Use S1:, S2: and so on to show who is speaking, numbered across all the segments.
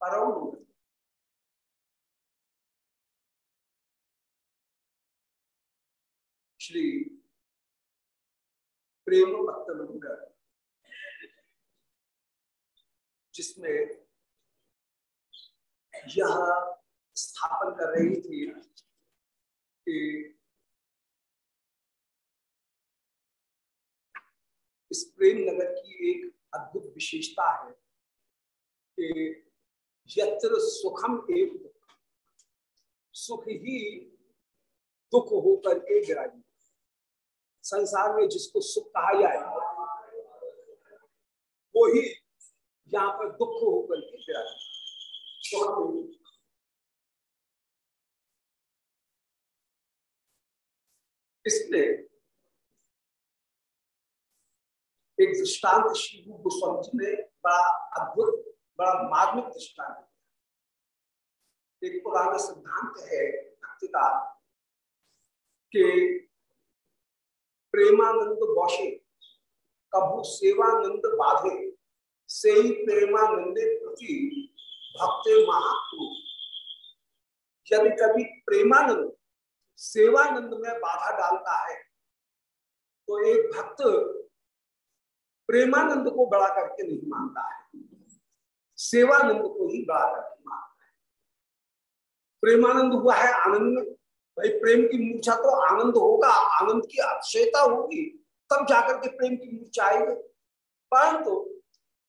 S1: परम श्री प्रेम भक्त जिसमें यह स्थापन कर रही थी कि इस प्रेम नगर की एक अद्भुत विशेषता है कि यत्र सुखम एक सुख ही दुख होकर के विराजी संसार में जिसको सुख कहा जाए, वो ही यहाँ पर दुख होकर के विराजी इसलिए एक दृष्टांत श्री गोस्वामी जी ने बड़ा अद्भुत बड़ा मार्मिक दृष्टांत एक पुराना सिद्धांत है भक्ति का कि प्रेमानंद बौशे कभू सेवानंद बाधे, से ही प्रेमानंदे प्रति भक्ति महात्म। यदि कभी प्रेमानंद सेवानंद में बाधा डालता है तो एक भक्त प्रेमानंद को बड़ा करके नहीं मानता है। सेवानंद को ही है प्रेमानंद हुआ है आनंद। में भाई, प्रेम की मूर्छा तो आनंद होगा, आनंद की अक्षयता होगी, तब जाकर के प्रेम की मूर्छा आएगी। परंतु तो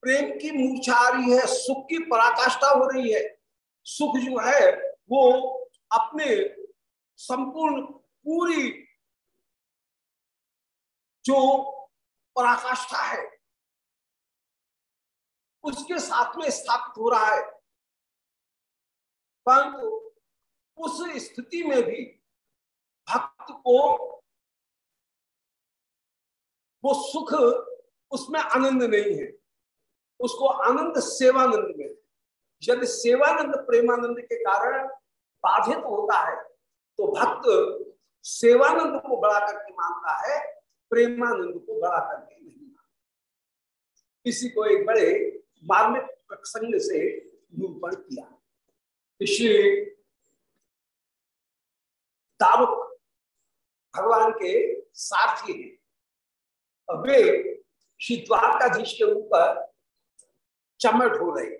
S1: प्रेम की मूर्छा आ रही है, सुख की पराकाष्ठा हो रही है। सुख जो है, वो अपने संपूर्ण पूरी जो पराकाष्ठा है उसके साथ में स्थापित हो रहा है। परंतु उस स्थिति में भी भक्त को वो सुख उसमें आनंद नहीं है। उसको आनंद सेवानंद में यदि सेवानंद प्रेमानंद के कारण बाधित होता है तो भक्त सेवानंद को बड़ा करके मानता है, प्रेमानंद को बड़ा करके नहीं मानता। इसी को एक बड़े मार्मिक प्रसंग से निरूपण किया। श्री दारुक भगवान के सारथी हैं। वे श्री द्वारकाधीश के ऊपर चमट हो रहे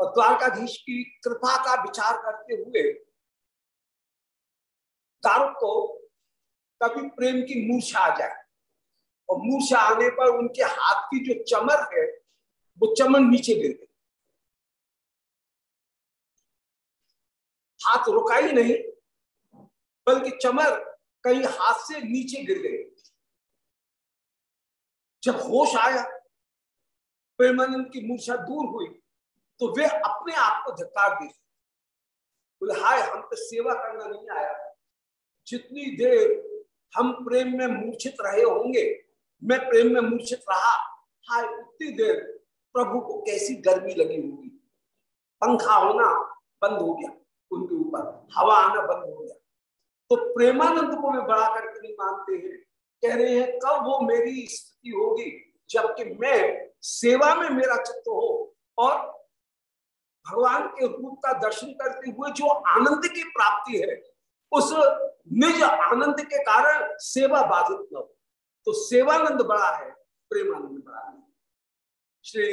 S1: और द्वारकाधीश की कृपा का विचार करते हुए दारुक को कभी प्रेम की मूर्छा आ जाए। और मूर्छा आने पर उनके हाथ की जो चमर है वो चमन नीचे गिर गई। हाथ रुका ही नहीं, बल्कि चमर कहीं हाथ से नीचे गिर गई जब होश आया, प्रेमानंद की मूर्छा दूर हुई तो वे अपने आप को धिकार दे बोले, हाय, हम तो सेवा करना नहीं आया। जितनी देर हम प्रेम में मूर्छित रहे होंगे, मैं प्रेम में मूर्छित रहा। हाय, उतनी देर प्रभु को कैसी गर्मी लगी होगी। पंखा होना बंद हो गया उनके ऊपर, हवा आना बंद हो गया। तो प्रेमानंद को भी बढ़ा करके नहीं मानते हैं। कह रहे हैं, कब वो मेरी स्थिति होगी, जबकि मैं सेवा में मेरा चित्त हो और भगवान के रूप का दर्शन करते हुए जो आनंद की प्राप्ति है, उस निज आनंद के कारण सेवा बाधित न हो। तो सेवानंद बड़ा है, प्रेमानंद बड़ा है। श्री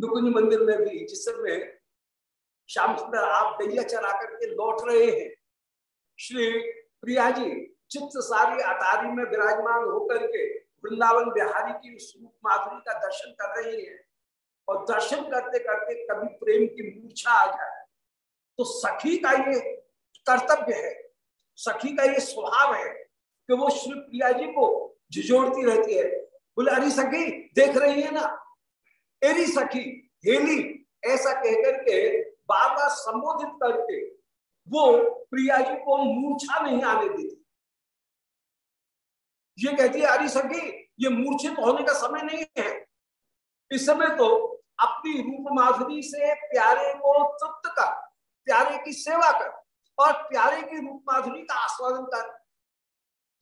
S1: नुकुंज मंदिर में भी, जिस समय श्याम सुंदर आप दैया चला करके लौट रहे हैं, श्री प्रिया जी चित्त सारी अटारी में विराजमान होकर के वृंदावन बिहारी की स्वरूप माधुरी का दर्शन कर रही है, और दर्शन करते करते कभी प्रेम की मूर्छा आ जाए। तो सखी का ये कर्तव्य है, सखी का ये स्वभाव है कि वो श्री प्रिया जी को झिझोड़ती रहती है। बोले, अरे सखी, देख रही है ना एरी सखी, हेली, ऐसा कहकर के बार बार संबोधित करके वो प्रिया जी को मूर्छा नहीं आने देती। ये कहती है, अरे सखी, ये मूर्छित होने का समय नहीं है। इस समय तो अपनी रूप माधुरी से प्यारे को तृप्त कर, प्यारे की सेवा कर और प्यारे की रूप माधुरी का आस्वादन कर।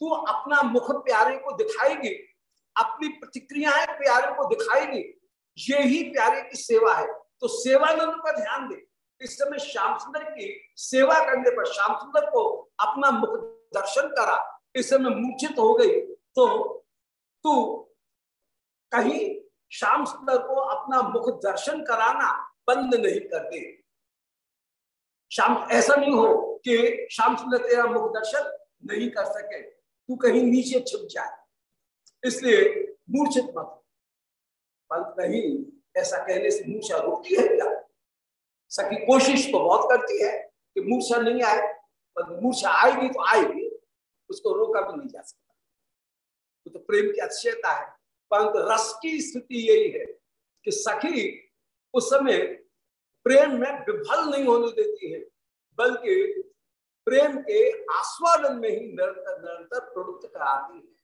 S1: तू अपना मुख प्यारे को दिखाएगी, अपनी प्रतिक्रियाएँ प्यारे को दिखाएगी ये ही प्यारे की सेवा है। तो सेवानंद पर ध्यान दे। इस समय श्याम सुंदर की सेवा करने पर श्याम सुंदर को अपना मुख दर्शन करा। इस समय मूर्छित हो गई। तो तू कहीं श्याम सुंदर को अपना मुख दर्शन कराना बंद नहीं कर दे। श्याम, ऐसा नहीं हो कि श्याम सुंदर तेरा मुख दर्शन नहीं कर सके। तू कहीं नीचे छिप जाए। इसलिए मूर्छित मत पंत नहीं, ऐसा कहने से मूर्छा रुकती है। क्या सकी कोशिश तो बहुत करती है कि मूर्छा नहीं आए, पर मूर्छा आएगी तो आएगी, उसको रोका भी नहीं जा सकता। वो तो प्रेम की अतिशयता है। परंतु रस की स्थिति यही है कि सखी उस समय प्रेम में विफल नहीं होने देती है, बल्कि प्रेम के आस्वादन में ही निरंतर निरंतर प्रवृत्त कराती है।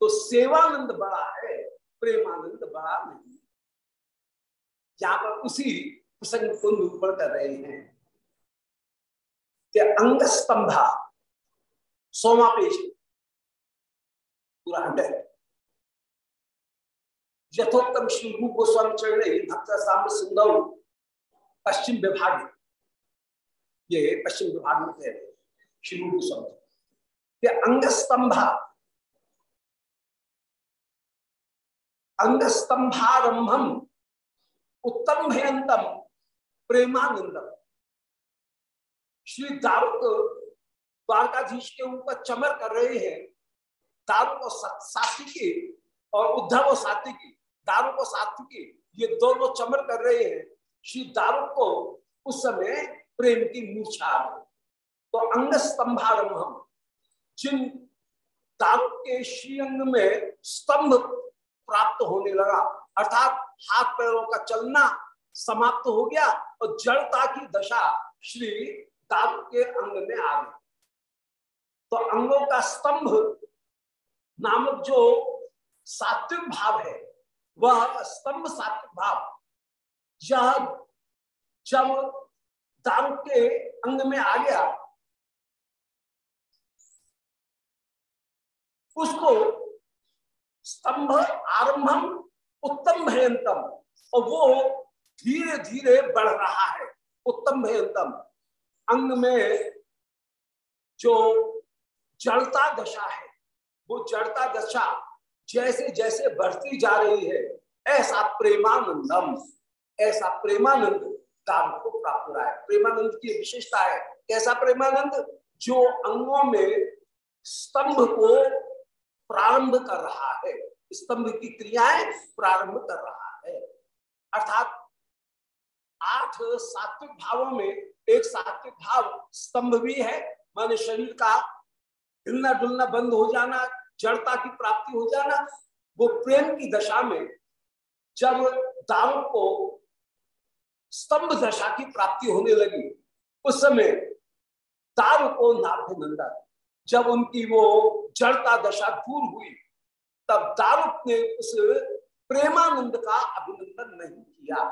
S1: तो सेवानंद बड़ा है प्रेमानंद बड़ा नहीं। यहाँ पर उसी प्रसंग को निरूपण कर रहे हैं। अंग स्तंभा सोमा पेश पूरा हंड्रेड यथोत्तम श्री रूप गोस्वामी चरण भक्त साम्य सुंदर, पश्चिम विभाग। ये पश्चिम विभाग में कह श्री रूप गोस्वामी अंग स्तंभा अंग स्तंभारंभम उत्तम भयंतम प्रेमानंदम। श्री दारुक द्वारकाधीश के ऊपर चमर कर रहे हैं, दारुक और सात्विकी और उद्धव और सात्विकी दारुक और सात्विकी ये दोनों चमर कर रहे हैं। श्री दारुक को उस समय प्रेम की मूर्छा तो अंग स्तंभारंभ जिन दारुक के श्रीअंग में स्तंभ प्राप्त होने लगा। अर्थात हाथ पैरों का चलना समाप्त हो गया और जड़ता की दशा श्री दारू के अंग में आ गई। तो अंगों का स्तंभ नामक जो सात्विक भाव है, वह स्तंभ सात्विक भाव, यह जब दारू के अंग में आ गया, उसको स्तंभ आरंभम उत्तम भयंतम, और वो धीरे धीरे बढ़ रहा है, उत्तम भयंतम। अंग में जो जड़ता दशा है, वो जड़ता दशा जैसे जैसे बढ़ती जा रही है, ऐसा प्रेमानंदम, ऐसा प्रेमानंद काम को प्राप्त हो रहा है। प्रेमानंद की विशेषता है, कैसा प्रेमानंद? जो अंगों में स्तंभ को प्रारंभ कर रहा है। स्तंभ की क्रियाएँ प्रारंभ कर रहा है। अर्थात आठ सात्विक भावों में एक सात्विक भाव स्तंभ भी है। माने शरीर का हिलना डुलना बंद हो जाना, जड़ता की प्राप्ति हो जाना, वो प्रेम की दशा में जब दारू को स्तंभ दशा की प्राप्ति होने लगी, उस समय दारू को नाभ्य जब उनकी वो जड़ता दशा दूर हुई, तब दारुक ने उस प्रेमानंद का अभिनंदन नहीं किया।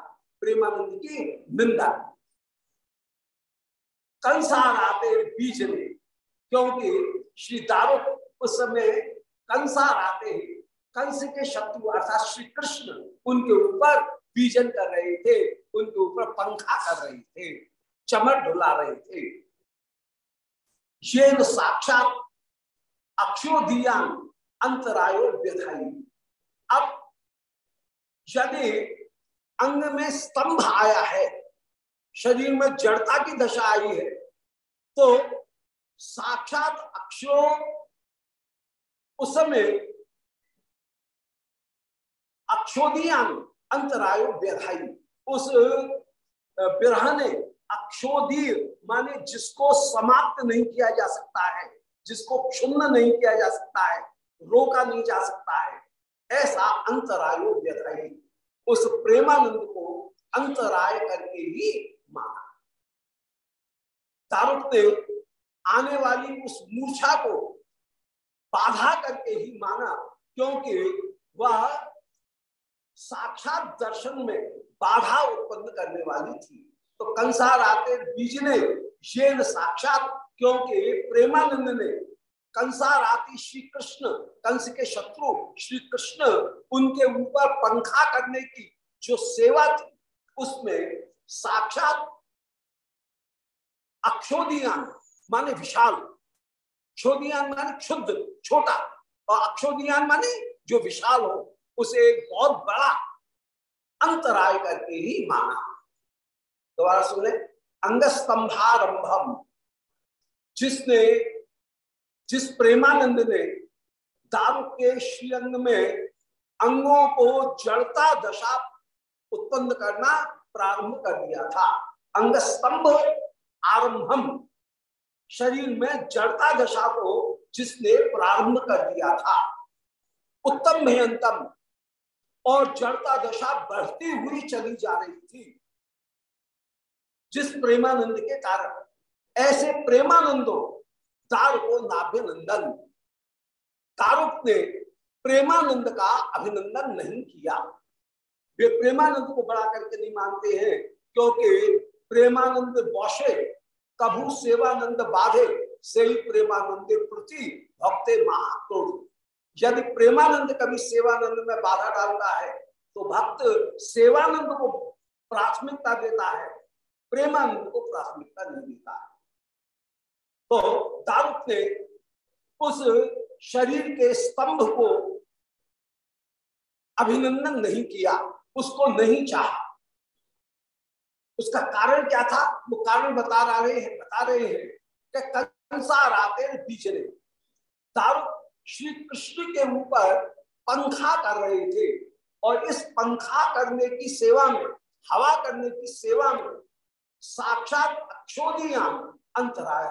S1: प्रेमानंद की निंदा कंसार आते बीज ने क्योंकि श्री दारुक उस समय कंसार आते हैं। कंस के शत्रु अर्थात श्री कृष्ण उनके ऊपर बीजन कर रहे थे, उनके ऊपर पंखा कर रहे थे, चमर ढुला रहे थे। ये साक्षात अक्षोदियान अंतरायो व्यथाई अब यदि अंग में स्तंभ आया है, शरीर में जड़ता की दशा आई है तो साक्षात अक्षो उस समय अक्षोदियान अंतरायो व्यथाई उस विरह ने अक्षोदीर माने जिसको समाप्त नहीं किया जा सकता है, जिसको क्षुण्ण नहीं किया जा सकता है, रोका नहीं जा सकता है, ऐसा अंतरायो व्यथाई उस प्रेमानंद को अंतराय करके ही माना तारुक ने आने वाली उस मूर्छा को बाधा करके ही माना, क्योंकि वह साक्षात दर्शन में बाधा उत्पन्न करने वाली थी। तो कंसार आते बीज ने ये साक्षात, क्योंकि प्रेमानंद ने कंसार आती श्री कृष्ण कंस के शत्रु श्री कृष्ण उनके ऊपर पंखा करने की जो सेवा थी, उसमें साक्षात अक्षोदियान माने विशाल। क्षोदियान माने क्षुद्र, छोटा। और अक्षोदियान माने जो विशाल हो, उसे बहुत बड़ा अंतराय करके ही माना। दोबारा सुने अंगस्तंभारंभम। जिसने, जिस प्रेमानंद ने दारू के श्रीअंग में अंगों को जड़ता दशा उत्पन्न करना प्रारंभ कर दिया था। अंग स्तंभ आरंभम। शरीर में जड़ता दशा को जिसने प्रारंभ कर दिया था। उत्तम भयंतम और जड़ता दशा बढ़ती हुई चली जा रही थी। जिस प्रेमानंद के कारण। ऐसे प्रेमानंदो दार को नाभ्यनंदन तारुक ने प्रेमानंद का अभिनंदन नहीं किया। वे प्रेमानंद को बड़ा करके नहीं मानते हैं, क्योंकि प्रेमानंद बौशे, कभू सेवानंद बाधे से ही प्रेमानंद प्रति भक्ते महातोड़ यदि प्रेमानंद कभी सेवानंद में बाधा डालता है तो भक्त सेवानंद को प्राथमिकता देता है। प्रेमानंद को प्राथमिकता नहीं देता है। तो दारुक ने उस शरीर के स्तंभ को अभिनंदन नहीं किया, उसको नहीं चाहा। उसका कारण क्या था? वो कारण बता रहे हैं, बता रहे हैं कि कंसार आते पीछे दारू श्री कृष्ण के ऊपर पंखा कर रहे थे और इस पंखा करने की सेवा में, हवा करने की सेवा में साक्षात अक्षोदियान अंतराय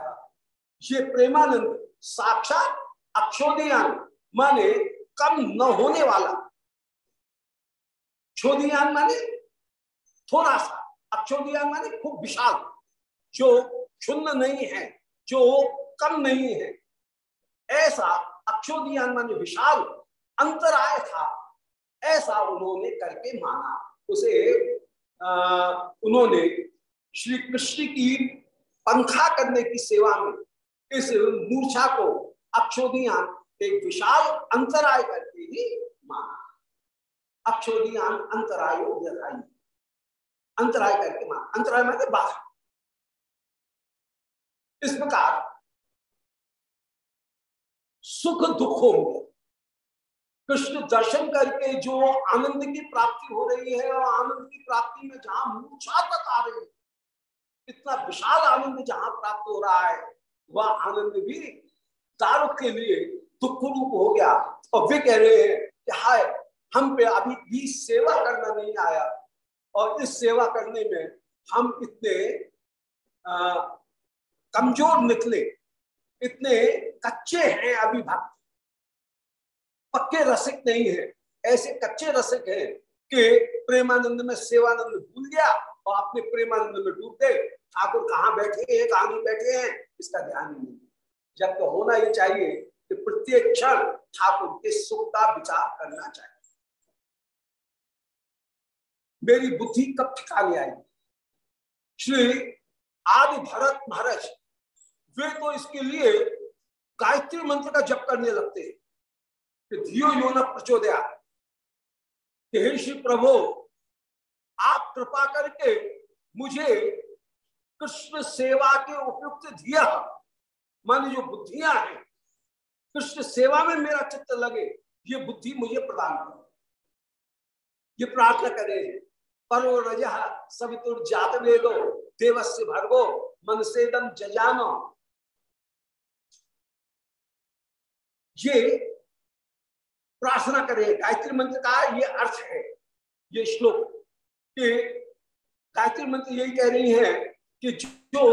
S1: ये प्रेमानंद साक्षात अक्षोदियान माने कम न होने वाला। क्षोदियान माने थोड़ा सा अक्षोदियान माने खूब विशाल जो क्षुन्न नहीं है जो कम नहीं है। ऐसा अक्षोदियान माने विशाल अंतराय था। ऐसा उन्होंने करके माना। उसे आ, उन्होंने श्री कृष्ण की पंखा करने की सेवा में इस मूर्छा को अक्षोदियान एक विशाल अंतराय करके ही माना। अक्षोदियान अंतरायो अंतराय करके माना। अंतराय माने बाहर। इस प्रकार सुख दुखों में कृष्ण दर्शन करके जो आनंद की प्राप्ति हो रही है और आनंद की प्राप्ति में जहाँ मूर्छा तक आ रही है इतना विशाल आनंद जहाँ प्राप्त हो रहा है, वह आनंद भी तारुक के लिए दुख रूप हो गया। और वे कह रहे हैं कि हाय, हम पे अभी भी सेवा करना नहीं आया। और इस सेवा करने में हम इतने कमज़ोर निकले, इतने कच्चे हैं अभी भक्त पक्के रसिक नहीं है। ऐसे कच्चे रसिक हैं कि प्रेमानंद में सेवानंद भूल गया। और अपने प्रेमानंद में डूब गए ठाकुर कहाँ बैठे हैं? कहाँ नहीं बैठे हैं। इसका ध्यान नहीं जब तो होना ही चाहिए कि प्रत्येक क्षण ठाकुर के सुख का विचार करना चाहिए। मेरी बुद्धि कब ठिकाने आई? श्री आदि भरत महाराज, वे तो इसके लिए गायत्री मंत्र का जप करने लगते हैं। कि धियो यो न प्रचोदया हे श्री प्रभु आप कृपा करके मुझे कृष्ण सेवा के उपयुक्त धिया, मानी जो बुद्धियाँ हैं, कृष्ण सेवा में मेरा चित्त लगे, ये बुद्धि मुझे प्रदान करो। ये प्रार्थना करे, परो रज सवितुर जात वेदो, देवस्य भर्गो मन से दम जजानो। ये प्रार्थना करे, गायत्री मंत्र का ये अर्थ है, ये श्लोक। कि गायत्री मंत्र यही कह रही है कि जो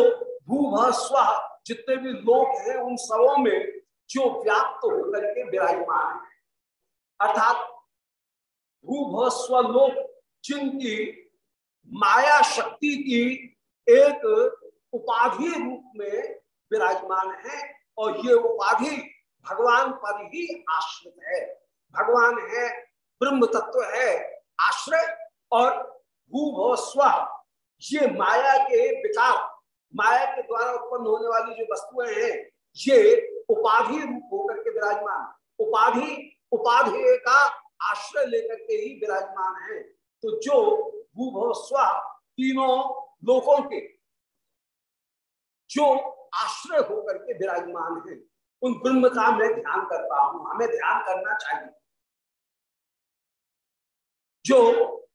S1: भू स्व जितने भी लोग हैं उन सबों में जो व्याप्त होकर के विराजमान है। अर्थात भू स्वलोक जिनकी माया शक्ति की एक उपाधि रूप में विराजमान है और ये उपाधि भगवान पर ही आश्रित है। भगवान है ब्रह्म तत्व है, आश्रय और भू स्व। ये माया के विकार माया के द्वारा उत्पन्न होने वाली जो वस्तुएँ हैं, ये उपाधि रूप होकर के विराजमान। उपाधि उपाधि का आश्रय लेकर के ही विराजमान है। तो जो भूभव स्व तीनों लोगों के, जो आश्रय होकर के विराजमान है, उन ब्रह्म का मैं ध्यान करता हूँ, हमें ध्यान करना चाहिए। जो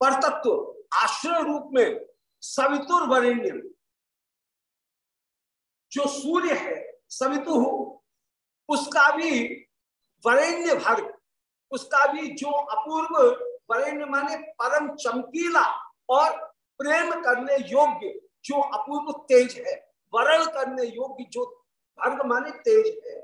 S1: परतत्व, आश्रय रूप में सवितुर वरेण्य। जो सूर्य है, सवितु उसका भी वरेण्य भर्ग उसका भी जो अपूर्व वरेण्य माने परम चमकीला और प्रेम करने योग्य जो अपूर्व तेज है, वरण करने योग्य जो भर्ग माने तेज है।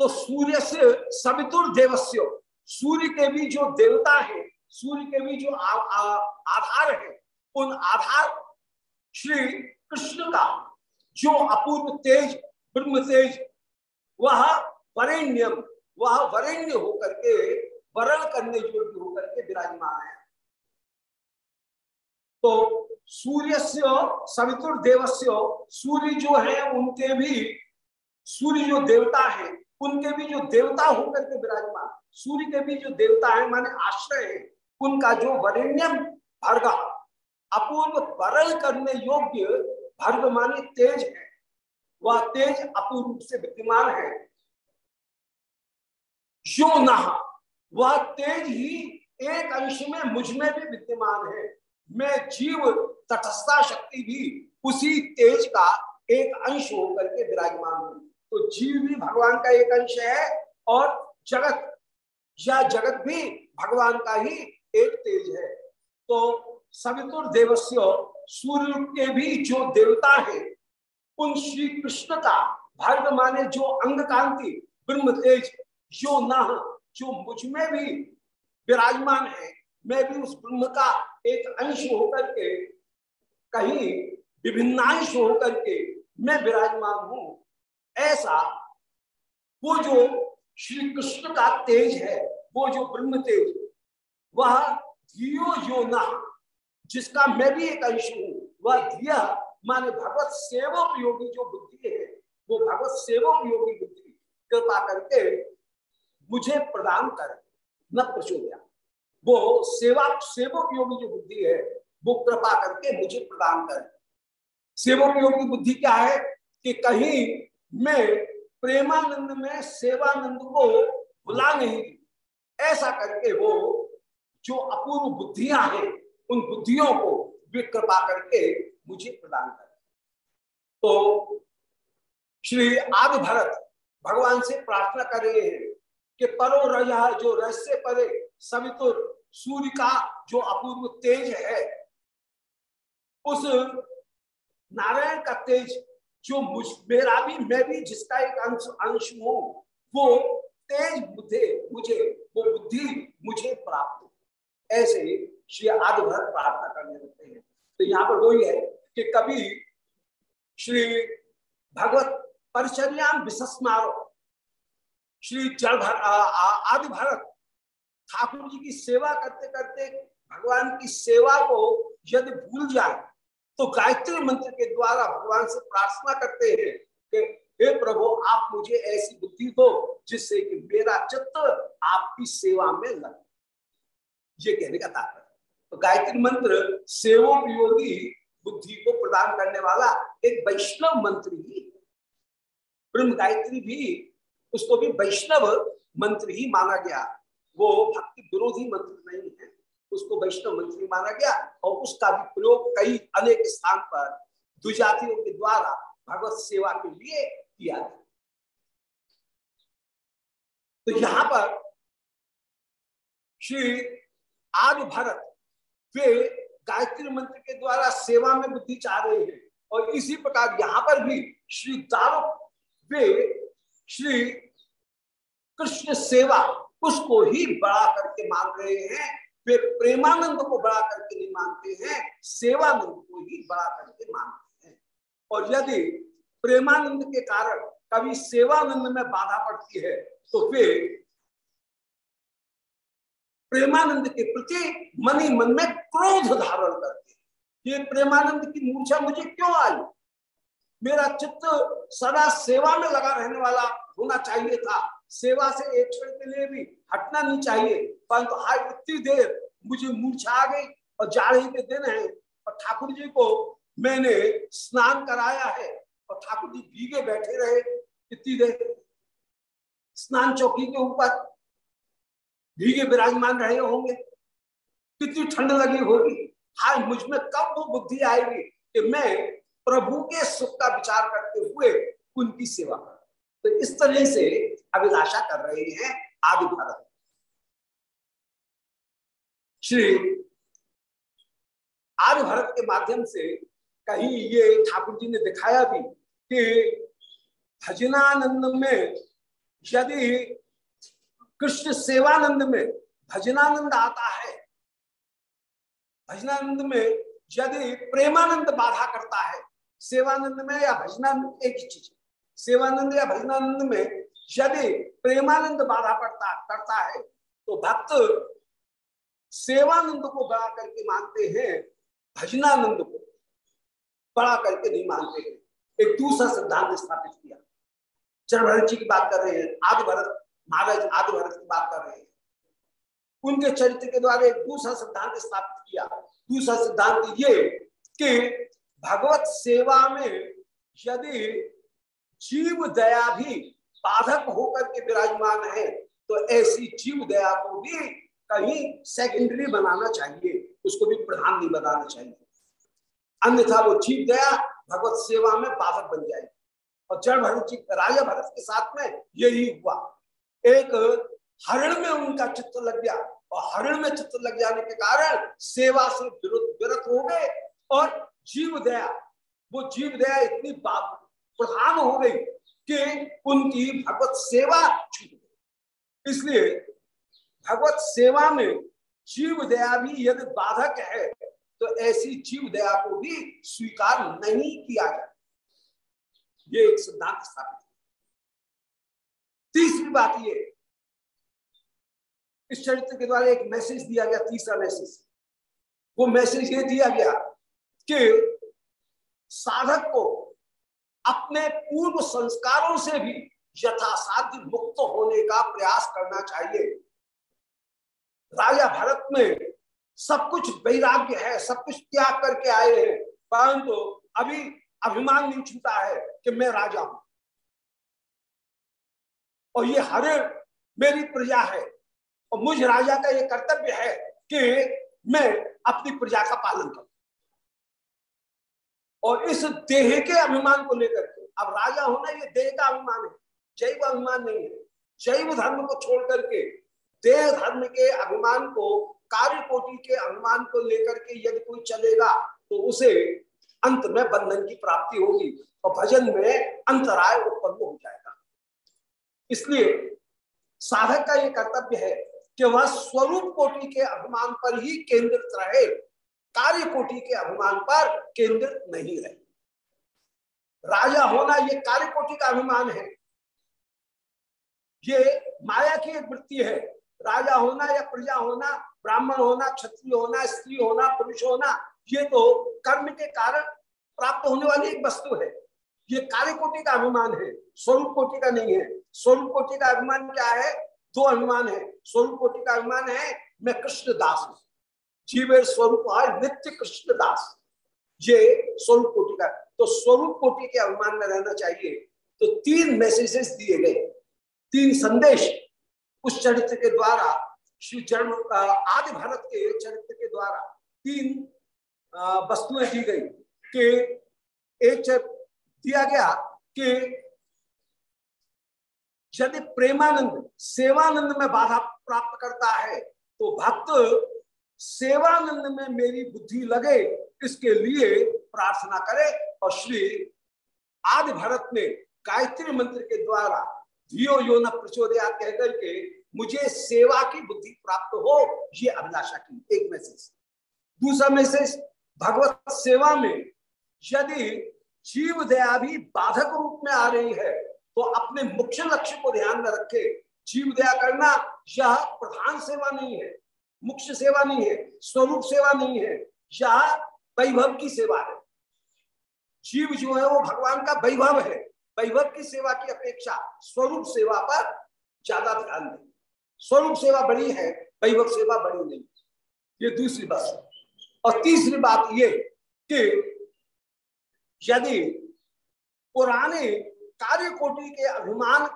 S1: तो सूर्य से सवितुर देवस्य सूर्य के भी जो देवता है सूर्य के भी जो आ, आ, आधार है उन आधार श्री कृष्ण का जो अपूर्व तेज ब्रह्म तेज वह वरेण्यम वह वरेण्य होकर के वरण करने योग्य होकर के विराजमान है। तो सूर्य से सवितुर देवस्य सूर्य जो है उनके भी सूर्य जो देवता है उनके भी जो देवता होकर के विराजमान, सूर्य के भी जो देवता है, माने आश्रय है, उनका जो वरेण्यम भर्ग, अपूर्व परल करने योग्य भर्ग माने तेज है। वह तेज अपूर्व रूप से विद्यमान है। जो न, वह तेज ही एक अंश में मुझमें भी विद्यमान है। मैं जीव तटस्था शक्ति भी उसी तेज का एक अंश होकर के विराजमान हूँ। तो जीव भी भगवान का एक अंश है और जगत, या जगत भी भगवान का ही एक तेज है। तो सवितुर देवस्य सूर्य के भी जो देवता है, उन श्री कृष्ण का भाग्य माने जो अंग कांति ब्रह्म तेज जो न जो मुझमें भी विराजमान है, मैं भी उस ब्रह्म का एक अंश होकर के, कहीं विभिन्नांश होकर के मैं विराजमान हूँ। ऐसा वो जो श्री कृष्ण का तेज है, वो जो ब्रह्म तेज, वह धियो यो न, जिसका मैं भी एक अंश हूँ, वह धिया, माने भगवत सेवक योगी जो बुद्धि है, वो भगवत सेवक योगी बुद्धि, कृपा करके मुझे प्रदान कर, न प्रचोदया। वो सेवा, सेवक योगी जो बुद्धि है, वो कृपा करके मुझे प्रदान कर। सेवक योगी बुद्धि क्या है कि कहीं मैं प्रेमानंद में सेवानंद को भुला नहीं दी ऐसा करके वो जो अपूर्व बुद्धियाँ हैं, उन बुद्धियों को कृपा करके मुझे प्रदान कर तो श्री आदि भरत भगवान से प्रार्थना कर रहे हैं कि परो रहा जो रहस्य परे, सवितुर सूर्य का जो अपूर्व तेज है, उस नारायण का तेज जो मुझ, मेरा भी, मैं भी जिसका एक अंश अंश हूँ, वो तेज बुद्धे, मुझे, वो बुद्धि मुझे प्राप्त हो। ऐसे श्री आदि भरत प्रार्थना करने लगते हैं। तो यहाँ पर वही है कि कभी श्री भगवत परिचर्याम विशस्मारो श्री जल आदि भरत ठाकुर जी की सेवा करते करते भगवान की सेवा को यदि भूल जाए तो गायत्री मंत्र के द्वारा भगवान से प्रार्थना करते हैं कि, हे प्रभु, आप मुझे ऐसी बुद्धि दो जिससे कि मेरा चित्त आपकी सेवा में लगे। ये कहने का तात्पर्य तो गायत्री मंत्र सेवोपयोगी बुद्धि को प्रदान करने वाला एक वैष्णव मंत्र ही। ब्रह्म गायत्री भी, उसको भी वैष्णव मंत्र ही माना गया। वो भक्ति विरोधी मंत्र नहीं है। उसको वैष्णव मंत्री माना गया और उसका भी प्रयोग कई अनेक स्थान पर दुजातियों के द्वारा भगवत सेवा के लिए किया गया। तो यहाँ पर श्री आदि भरत वे गायत्री मंत्र के द्वारा सेवा में बुद्धि चाह रहे हैं और इसी प्रकार यहाँ पर भी श्री दारुक, वे श्री कृष्ण सेवा उसको ही बड़ा करके मान रहे हैं। वे प्रेमानंद को बड़ा करके नहीं मानते हैं, सेवानंद को ही बड़ा करके मानते हैं। और यदि प्रेमानंद के कारण कभी सेवानंद में बाधा पड़ती है तो वे प्रेमानंद के प्रति मनी मन में क्रोध धारण करते हैं। ये प्रेमानंद की मूर्छा मुझे क्यों आई? मेरा चित्त सदा सेवा में लगा रहने वाला होना चाहिए था। सेवा से एक क्षण के लिए भी हटना नहीं चाहिए, परंतु हाय इतनी देर मुझे मूर्छा आ गई और जाड़े के दिन है और ठाकुर जी को मैंने स्नान कराया है और ठाकुर जी भीगे बैठे रहे, इतनी देर स्नान चौकी के ऊपर भीगे विराजमान रहे होंगे। कितनी ठंड लगी होगी। हाय मुझमें कब वो बुद्धि आएगी कि मैं प्रभु के सुख का विचार करते हुए उनकी सेवा कर। तो इस तरह से अभिलाषा कर रहे हैं आदि भारत। श्री आदि भारत के माध्यम से कहीं ये ठाकुर जी ने दिखाया भी कि भजनानंद में यदि कृष्ण सेवानंद में भजनानंद आता है, भजनानंद में यदि प्रेमानंद बाधा करता है, सेवानंद में या भजनानंद एक ही चीज़। सेवानंद या भजनानंद में यदि प्रेमानंद बाधा पड़ता करता है तो भक्त सेवानंद को बड़ा करके मानते हैं, भजनानंद को बड़ा करके नहीं मानते हैं। एक दूसरा सिद्धांत स्थापित किया। चरण जी की बात कर रहे हैं, आदि भरत, महाराज आदि भरत की बात कर रहे हैं। उनके चरित्र के द्वारा एक दूसरा सिद्धांत स्थापित किया। दूसरा सिद्धांत ये कि भगवत सेवा में यदि जीव दया भी बाधक होकर के विराजमान है तो ऐसी जीव दया को भी कहीं सेकेंडरी बनाना चाहिए, उसको भी प्रधान नहीं बनाना चाहिए। अन्यथा वो जीव दया भगवत सेवा में बाधक बन जाएगी। और जड़ भरत जी, राजा भरत के साथ में यही हुआ। एक हरण में उनका चित्र लग गया, और हरण में चित्र लग जाने के कारण सेवा से विरुद्ध विरत हो गए, और जीव दया वो जीव दया इतनी प्रधान हो गई कि उनकी भगवत सेवा छूट गई। इसलिए भगवत सेवा में जीव दया भी यदि बाधक है तो ऐसी जीव दया को भी स्वीकार नहीं किया जाए ये एक सिद्धांत स्थापित तीसरी बात ये, इस चरित्र के द्वारा एक मैसेज दिया गया, तीसरा मैसेज वो मैसेज ये दिया गया कि साधक को अपने पूर्व संस्कारों से भी यथासाध्य मुक्त होने का प्रयास करना चाहिए। राजा भारत में सब कुछ वैराग्य है, सब कुछ त्याग करके आए हैं, परंतु तो अभी अभिमान नहीं छूटा है कि मैं राजा हूँ। और ये हर मेरी प्रजा है, और मुझ राजा का ये कर्तव्य है कि मैं अपनी प्रजा का पालन करूँ। और इस देह के अभिमान को लेकर के। अब राजा होना ये देह का अभिमान है, जैव अभिमान नहीं है। जैव धर्म को छोड़ करके, देह धर्म के अभिमान को कार्य कोटि के अभिमान को लेकर के यदि कोई चलेगा तो उसे अंत में बंधन की प्राप्ति होगी और भजन में अंतराय उत्पन्न हो जाएगा। इसलिए साधक का यह कर्तव्य है कि वह स्वरूप कोटि के अभिमान पर ही केंद्रित रहे। कार्य कोटि के अभिमान पर केंद्रित नहीं रहे राजा होना ये कार्य कोटि का अभिमान है। ये माया की एक वृत्ति है। राजा होना या प्रजा होना, ब्राह्मण होना, क्षत्रिय होना, स्त्री होना, पुरुष होना, ये तो कर्म के कारण प्राप्त होने वाली एक वस्तु है। ये कार्य कोटि का अभिमान है। स्वरूप कोटि का नहीं है। स्वरूप कोटि का अभिमान क्या है? दो अभिमान है। स्वरूप कोटि का अभिमान है, मैं कृष्ण दास हूँ। जीव स्वरूप है नित्य कृष्ण दास। ये स्वरूप कोटि का तो स्वरूप कोटि के अभिमान में रहना चाहिए। तो तीन मैसेजेस दिए गए। तीन संदेश उस चरित्र के द्वारा, श्री चरण आदि भारत के चरित्र के द्वारा तीन वस्तुएँ दी गई कि एक दिया गया कि यदि प्रेमानंद, सेवानंद में बाधा प्राप्त करता है तो भक्त सेवानंद में मेरी बुद्धि लगे, इसके लिए प्रार्थना करे। और श्री आदि भरत ने गायत्री मंत्र के द्वारा धियो यो न प्रचोदया कहकर के मुझे सेवा की बुद्धि प्राप्त हो, ये अभिलाषा की एक मैसेज दूसरा मैसेज भगवत सेवा में यदि जीव दया भी बाधक रूप में आ रही है तो अपने मुख्य लक्ष्य को ध्यान में रखे जीव दया करना यह प्रधान सेवा नहीं है। मुख्य सेवा नहीं है, स्वरूप सेवा नहीं है यह वैभव की सेवा है। जीव जो है वो भगवान का वैभव है, वैभव की सेवा की अपेक्षा स्वरूप सेवा पर ज़्यादा ध्यान दें। स्वरूप सेवा बड़ी है, वैभव सेवा बड़ी नहीं। ये दूसरी बात। और तीसरी बात ये कि यदि पुराने कार्य कोटि के अभिमान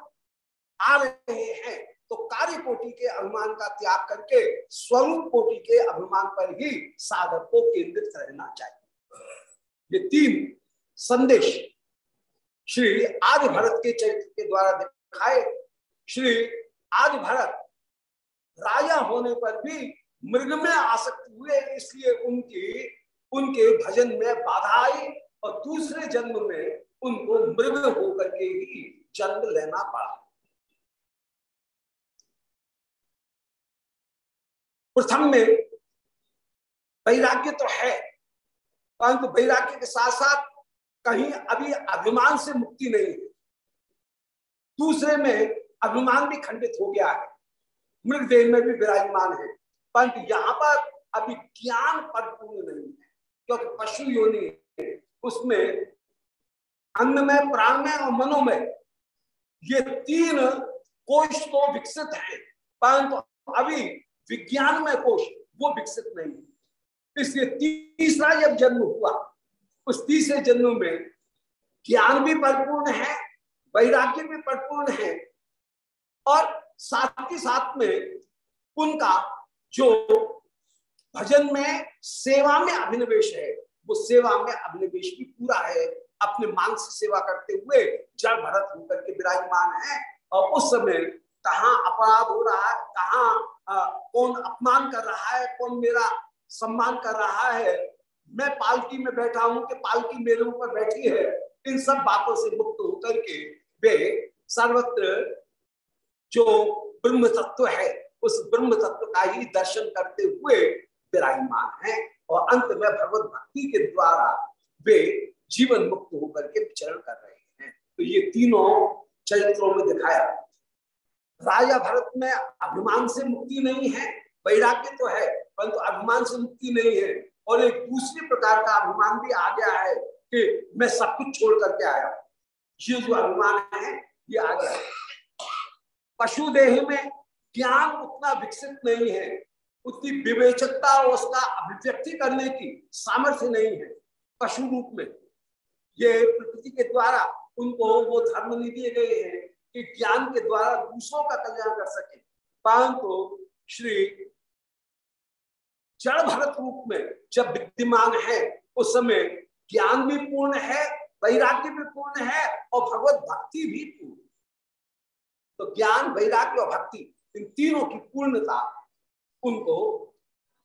S1: आ रहे हैं तो कार्य कोटि के अभिमान का त्याग करके स्वरूप कोटि के अभिमान पर ही साधक को केंद्रित रहना चाहिए। ये तीन संदेश श्री आदि भरत के चरित्र के द्वारा दिखाए। श्री आदि भरत राजा होने पर भी मृग में आसक्त हुए, इसलिए उनकी, उनके भजन में बाधा आई और दूसरे जन्म में उनको मृग होकर के ही जन्म लेना पड़ा। प्रथम में वैराग्य तो है, परंतु तो वैराग्य के साथ साथ कहीं अभी अभिमान से मुक्ति नहीं है। दूसरे में अभिमान भी खंडित हो गया है। मृगदेह में भी विराजमान है, परंतु यहाँ पर अभी ज्ञान परिपूर्ण नहीं है, क्योंकि पशु योनि उसमें अन्न में प्राण में और मनो में ये तीन कोष तो विकसित है, परंतु अभी विज्ञान में कोष वो विकसित नहीं है। इसलिए तीसरा जब जन्म हुआ, उस तीसरे जन्म में ज्ञान भी परिपूर्ण है, वैराग्य भी परिपूर्ण है, और साथ के साथ में उनका जो भजन में सेवा में अभिनिवेश है, वो सेवा में अभिनिवेश भी पूरा है। अपने मांग से सेवा करते हुए जड़ भरत होकर के विराजमान है, और उस समय कहा अपराध हो रहा है, कहा कौन अपमान कर रहा है, कौन मेरा सम्मान कर रहा है? मैं पालकी में बैठा हूँ कि पालकी मेरे ऊपर बैठी है। इन सब बातों से मुक्त होकर के वे सर्वत्र जो ब्रह्म तत्व है, उस ब्रह्म तत्व का ही दर्शन करते हुए विराजमान है। और अंत में भगवत भक्ति के द्वारा वे जीवन मुक्त होकर के विचरण कर रहे हैं। तो ये तीनों चरित्रों में दिखाया राजा भरत में अभिमान से मुक्ति नहीं है, वैराग्य तो है, परंतु अभिमान से मुक्ति नहीं है। और एक दूसरे प्रकार का अभिमान भी आ गया है कि मैं सब कुछ छोड़ करके आया ये जो अभिमान है, ये आ गया पशु देह में ज्ञान उतना विकसित नहीं है, उतनी विवेचकता और उसका अभिव्यक्ति करने की सामर्थ्य नहीं है पशु रूप में। ये प्रकृति के द्वारा उनको वो धर्म नहीं दिए गए हैं। कि ज्ञान के द्वारा दूसरों का कल्याण कर सके। परंतु श्री जड़ भरत रूप में जब विद्यमान है, उस समय ज्ञान भी पूर्ण है, वैराग्य भी पूर्ण है और भगवत भक्ति भी पूर्ण तो ज्ञान, वैराग्य और भक्ति, इन तीनों की पूर्णता उनको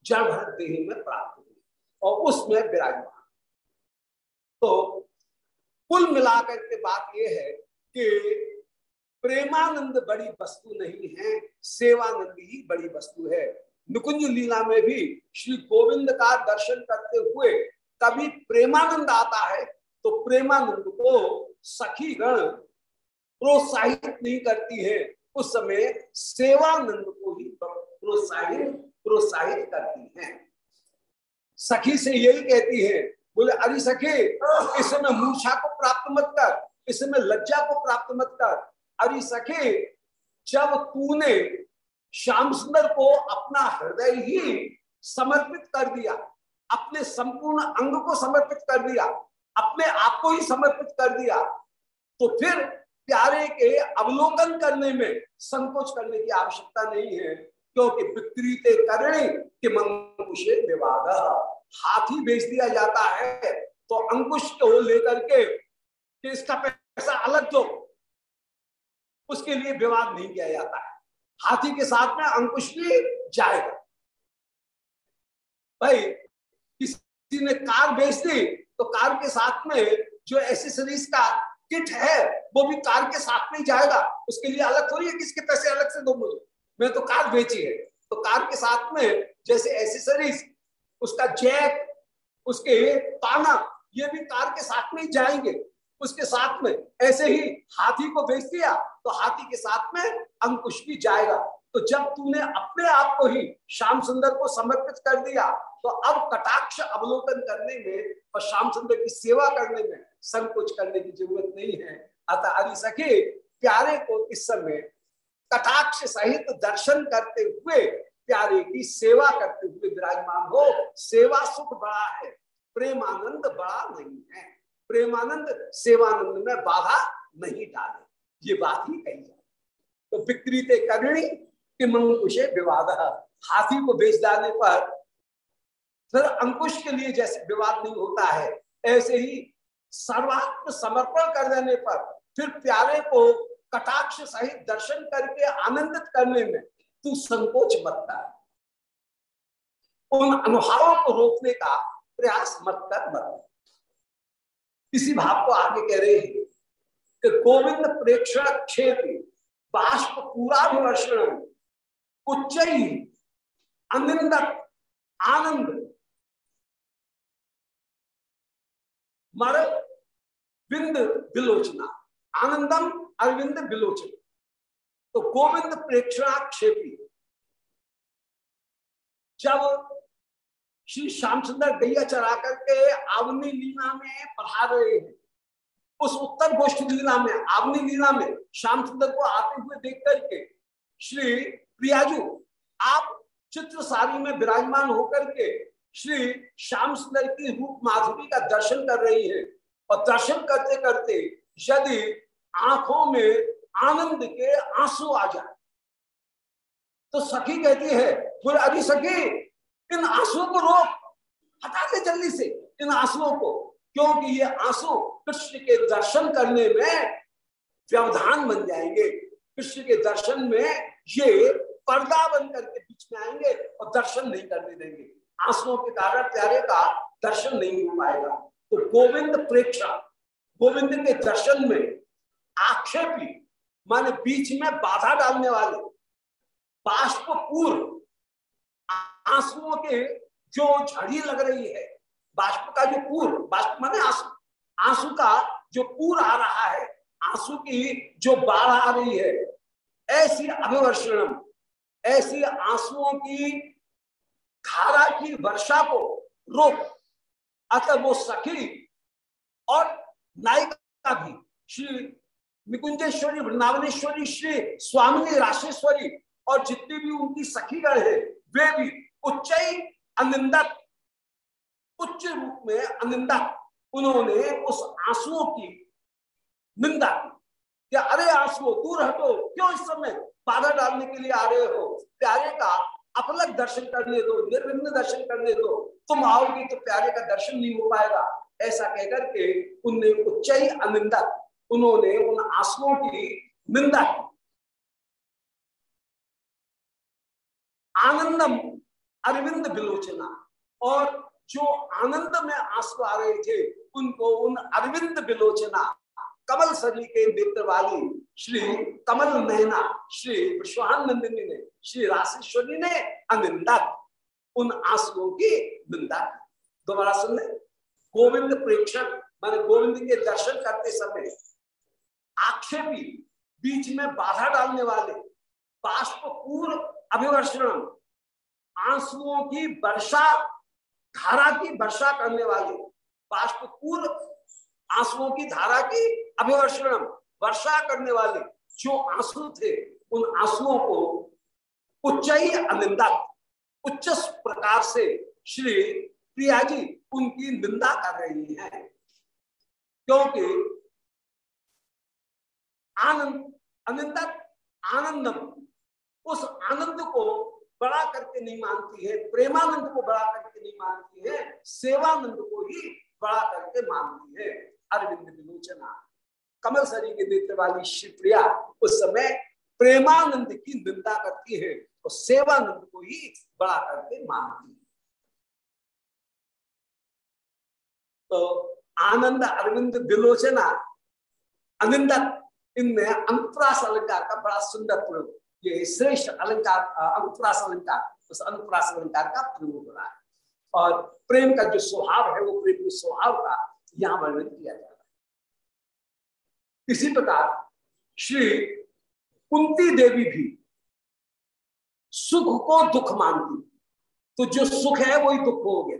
S1: जड़ भरत देह में प्राप्त हुई और उसमें विराजमान। तो कुल मिलाकर के बात यह है कि प्रेमानंद बड़ी वस्तु नहीं है सेवानंद ही बड़ी वस्तु है। निकुंज लीला में भी श्री गोविंद का दर्शन करते हुए कभी प्रेमानंद आता है तो प्रेमानंद को सखी गण प्रोत्साहित नहीं करती है। उस समय सेवानंद को ही प्रोत्साहित प्रोत्साहित करती है। सखी से यही कहती है बोले अरे सखी इस समय मूर्छा को प्राप्त मत कर इस समय लज्जा को प्राप्त मत कर अरे सखे जब तूने श्याम सुंदर को अपना हृदय ही समर्पित कर दिया, अपने संपूर्ण अंग को समर्पित कर दिया, अपने आप को ही समर्पित कर दिया तो फिर प्यारे के अवलोकन करने में संकोच करने की आवश्यकता नहीं है, क्योंकि विकृत करणे के मंकुशे विवाद। हाथ ही बेच दिया जाता है तो अंकुश को लेकर कि इसका पैसा अलग दो। उसके लिए विवाद नहीं किया जाता है। हाथी के साथ में अंकुश भी जाएगा। भाई, किसी ने कार बेच दी तो कार के साथ में जो एसेसरीज का किट है, वो भी कार के साथ में ही जाएगा। उसके लिए अलग थोड़ी है किसके पैसे अलग से दो मुझे। मैं तो कार बेची है। तो कार के साथ में जैसे एसेसरीज उसका जैक उसके ताना ये भी कार के साथ में ही जाएँगे। उसके साथ में ऐसे ही हाथी को बेच दिया तो हाथी के साथ में अंकुश भी जाएगा। तो जब तूने अपने आप को ही श्याम सुंदर को समर्पित कर दिया तो अब कटाक्ष अवलोकन करने में और श्याम सुंदर की सेवा करने में संकोच करने की ज़रूरत नहीं है। अतः अरे सके प्यारे को इस समय कटाक्ष सहित दर्शन करते हुए, प्यारे की सेवा करते हुए विराजमान हो। सेवा सुख बड़ा है, प्रेमानंद बड़ा नहीं है। प्रेमानंद, सेवानंद में बाधा नहीं डाले। ये बात ही कही जाए तो विकृत करणी कि मंकुशे विवाद हाथी को बेच डालने पर फिर अंकुश के लिए जैसे विवाद नहीं होता है, ऐसे ही सर्वात्म समर्पण कर देने पर फिर प्यारे को कटाक्ष सहित दर्शन करके आनंदित करने में तू संकोच मत कर। उन अनुभवों को रोकने का प्रयास मत कर मत इसी भाव को आगे कह रहे हैं। कि गोविंद प्रेक्षण क्षेत्र, बाष्प पूरा विमर्शन उच्च अनिंदक, आनंद। मर बिंद विलोचना, आनंदम, अरविंद विलोचन। तो गोविंद प्रेक्षणाक्षेपी जब श्री श्यामचंद्र गैया चरा करके, आवनी लीला में पढ़ा रहे हैं उस उत्तर गोष्ठी लीला में आवनी लीला में, श्यामचंद्र को आते हुए देख करके, श्री प्रियाजू, आप चित्र सारी में विराजमान होकर के, श्री श्याम सुंदर की रूप माधुरी का दर्शन कर रही है। और दर्शन करते करते, यदि आँखों में आनंद के आँसू आ जाए तो सखी कहती है, बोले अभी सखी, इन आंसुओं को रोक, हटा दे जल्दी से, इन आंसुओं को। क्योंकि ये आँसू कृष्ण के दर्शन करने में व्यवधान बन जाएँगे। कृष्ण के दर्शन में ये पर्दा बन करके बीच में आएँगे और दर्शन नहीं करने देंगे। आंसुओं के कारण प्यारे का दर्शन नहीं हो पाएगा। तो गोविंद प्रेक्षा, गोविंद के दर्शन में आक्षेपी माने बीच में बाधा डालने वाले, बाष्प पूर्व आंसुओं के जो झड़ी लग रही है बाष्प का जो पूर्व बाष्प माने आँसू। आँसू का जो पूर आ रहा है, आँसू की जो बाढ़ आ रही है, ऐसी अभिवर्षणम, ऐसी आंसुओं की धारा की वर्षा को रोक, अतः वो सखी और नायिका भी, श्री निकुंजेश्वरी, वृंदावनेश्वरी, श्री स्वामी राशेश्वरी और जितनी भी उनकी सखीगण है, वे भी उच्च अनिंदक उच्च रूप में अनिंदक उन्होंने उस आंसुओं की निंदा की। क्या अरे आंसुओं, दूर हटो, क्यों इस समय बाधा डालने के लिए आ रहे हो? प्यारे का अपलग दर्शन करने दो, निर्विघ्न दर्शन करने दो। तुम आओगे तो प्यारे का दर्शन नहीं हो पाएगा। ऐसा कहकर के उनने उच्च अनिंदा उन्होंने उन आंसुओं की निंदा की। आनंदम अरविंद विलोचना और जो आनंद में आँसू आ रहे थे, उनको उन अरविंद विलोचना, कमल सरी के नेत्र वाली श्री कमल नैना, श्री विश्वानंदिनी ने, श्री राशेश्वरी ने अनिंदा उन आंसुओं की निंदा दोबारा सुन ले। गोविंद प्रेक्षण मान गोविंद के दर्शन करते समय आक्षेपी, बीच में बाधा डालने वाले बाष्प पूर्व अभिवर्षण, आंसुओं की वर्षा धारा की वर्षा करने वाले बाष्प पूर्व आंसुओं की धारा की अभिवर्षण वर्षा करने वाले जो आँसू थे, उन आंसुओं को उच्च अनिंदा, उच्च प्रकार से श्री प्रिया जी उनकी निंदा कर रही हैं। क्योंकि आनंद अनिंदक आनंदम, उस आनंद को बड़ा करके नहीं मानती है, प्रेमानंद को बड़ा करके नहीं मानती है, सेवानंद को ही बड़ा करके मानती है। अरविंद विलोचना। कमल सरी के नेत्र वाली शिवप्रिया उस समय प्रेमानंद की निंदा करती है और सेवानंद को ही बड़ा करके मानती है। तो आनंद, अरविंद विलोचना अनिंदा इनमें अनुप्रास अलंकार का बड़ा सुंदर प्रयोग। ये श्रेष्ठ अलंकार अनुप्रास अलंकार उस अनुप्रास अलंकार का प्रयोग हो रहा है। और प्रेम का जो स्वभाव है, वो प्रेम के स्वभाव का यहाँ वर्णन किया जा रहा है। इसी प्रकार श्री कुंती देवी भी सुख को दुख मानती। तो जो सुख है, वही दुख हो गया।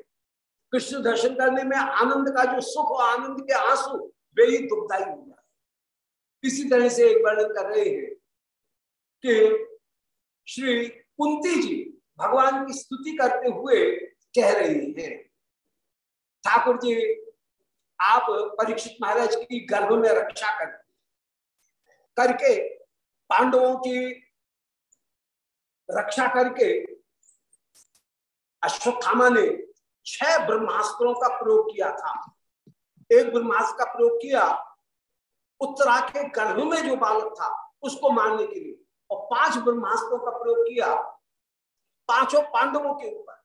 S1: कृष्ण दर्शन करने में आनंद का जो सुख और आनंद के आँसू वे ही दुखदायी हो जाए इसी तरह से एक वर्णन कर रहे हैं। कि श्री कुंती जी भगवान की स्तुति करते हुए कह रही हैं। ठाकुर जी, आप परीक्षित महाराज की गर्भ में रक्षा कर करके पांडवों की रक्षा करके अश्वत्थामा ने छह ब्रह्मास्त्रों का प्रयोग किया था। एक ब्रह्मास्त्र का प्रयोग किया उत्तरा के गर्भ में जो बालक था, उसको मारने के लिए। और पाँच ब्रह्मास्त्रों का प्रयोग किया। पाँचों पांडवों के ऊपर।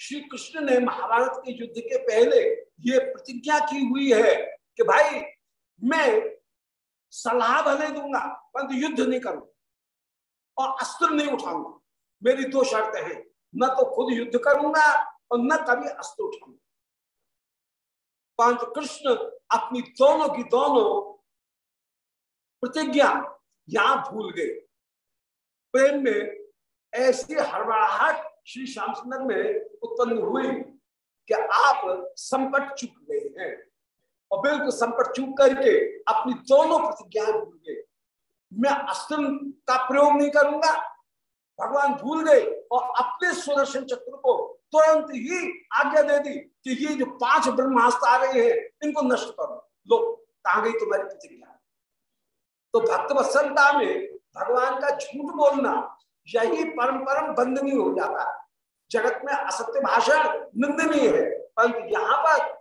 S1: श्री कृष्ण ने महाभारत के युद्ध के पहले ये प्रतिज्ञा की हुई है कि भाई, मैं सलाह भले दूँगा, परंतु युद्ध नहीं करूँगा और अस्त्र नहीं उठाऊँगा। मेरी दो शर्तें हैं। न तो खुद युद्ध करूँगा और न कभी अस्त्र उठाऊँगा। परंतु कृष्ण अपनी दोनों की दोनों प्रतिज्ञा यहाँ भूल गए। प्रेम में ऐसी हड़बड़ाहट श्री श्याम सुंदर में उत्पन्न हुई कि आप संकट चुक गए हैं। और बिल्कुल संकट चूक करके अपनी दोनों प्रतिज्ञाएँ भूल गए। मैं अस्त्र का प्रयोग नहीं करूँगा। भगवान भूल गए और अपने सुदर्शन चक्र को तुरंत ही आज्ञा दे दी कि ये जो पाँच ब्रह्मास्त्र आ रहे हैं, इनको नष्ट करो। लो कहा गई तुम्हारी प्रतिज्ञा। तो भक्त वत्सलता में भगवान का झूठ बोलना यही परम परम बंदनीय हो जाता है। जगत में असत्य भाषण निंदनीय है, परंतु यहाँ पर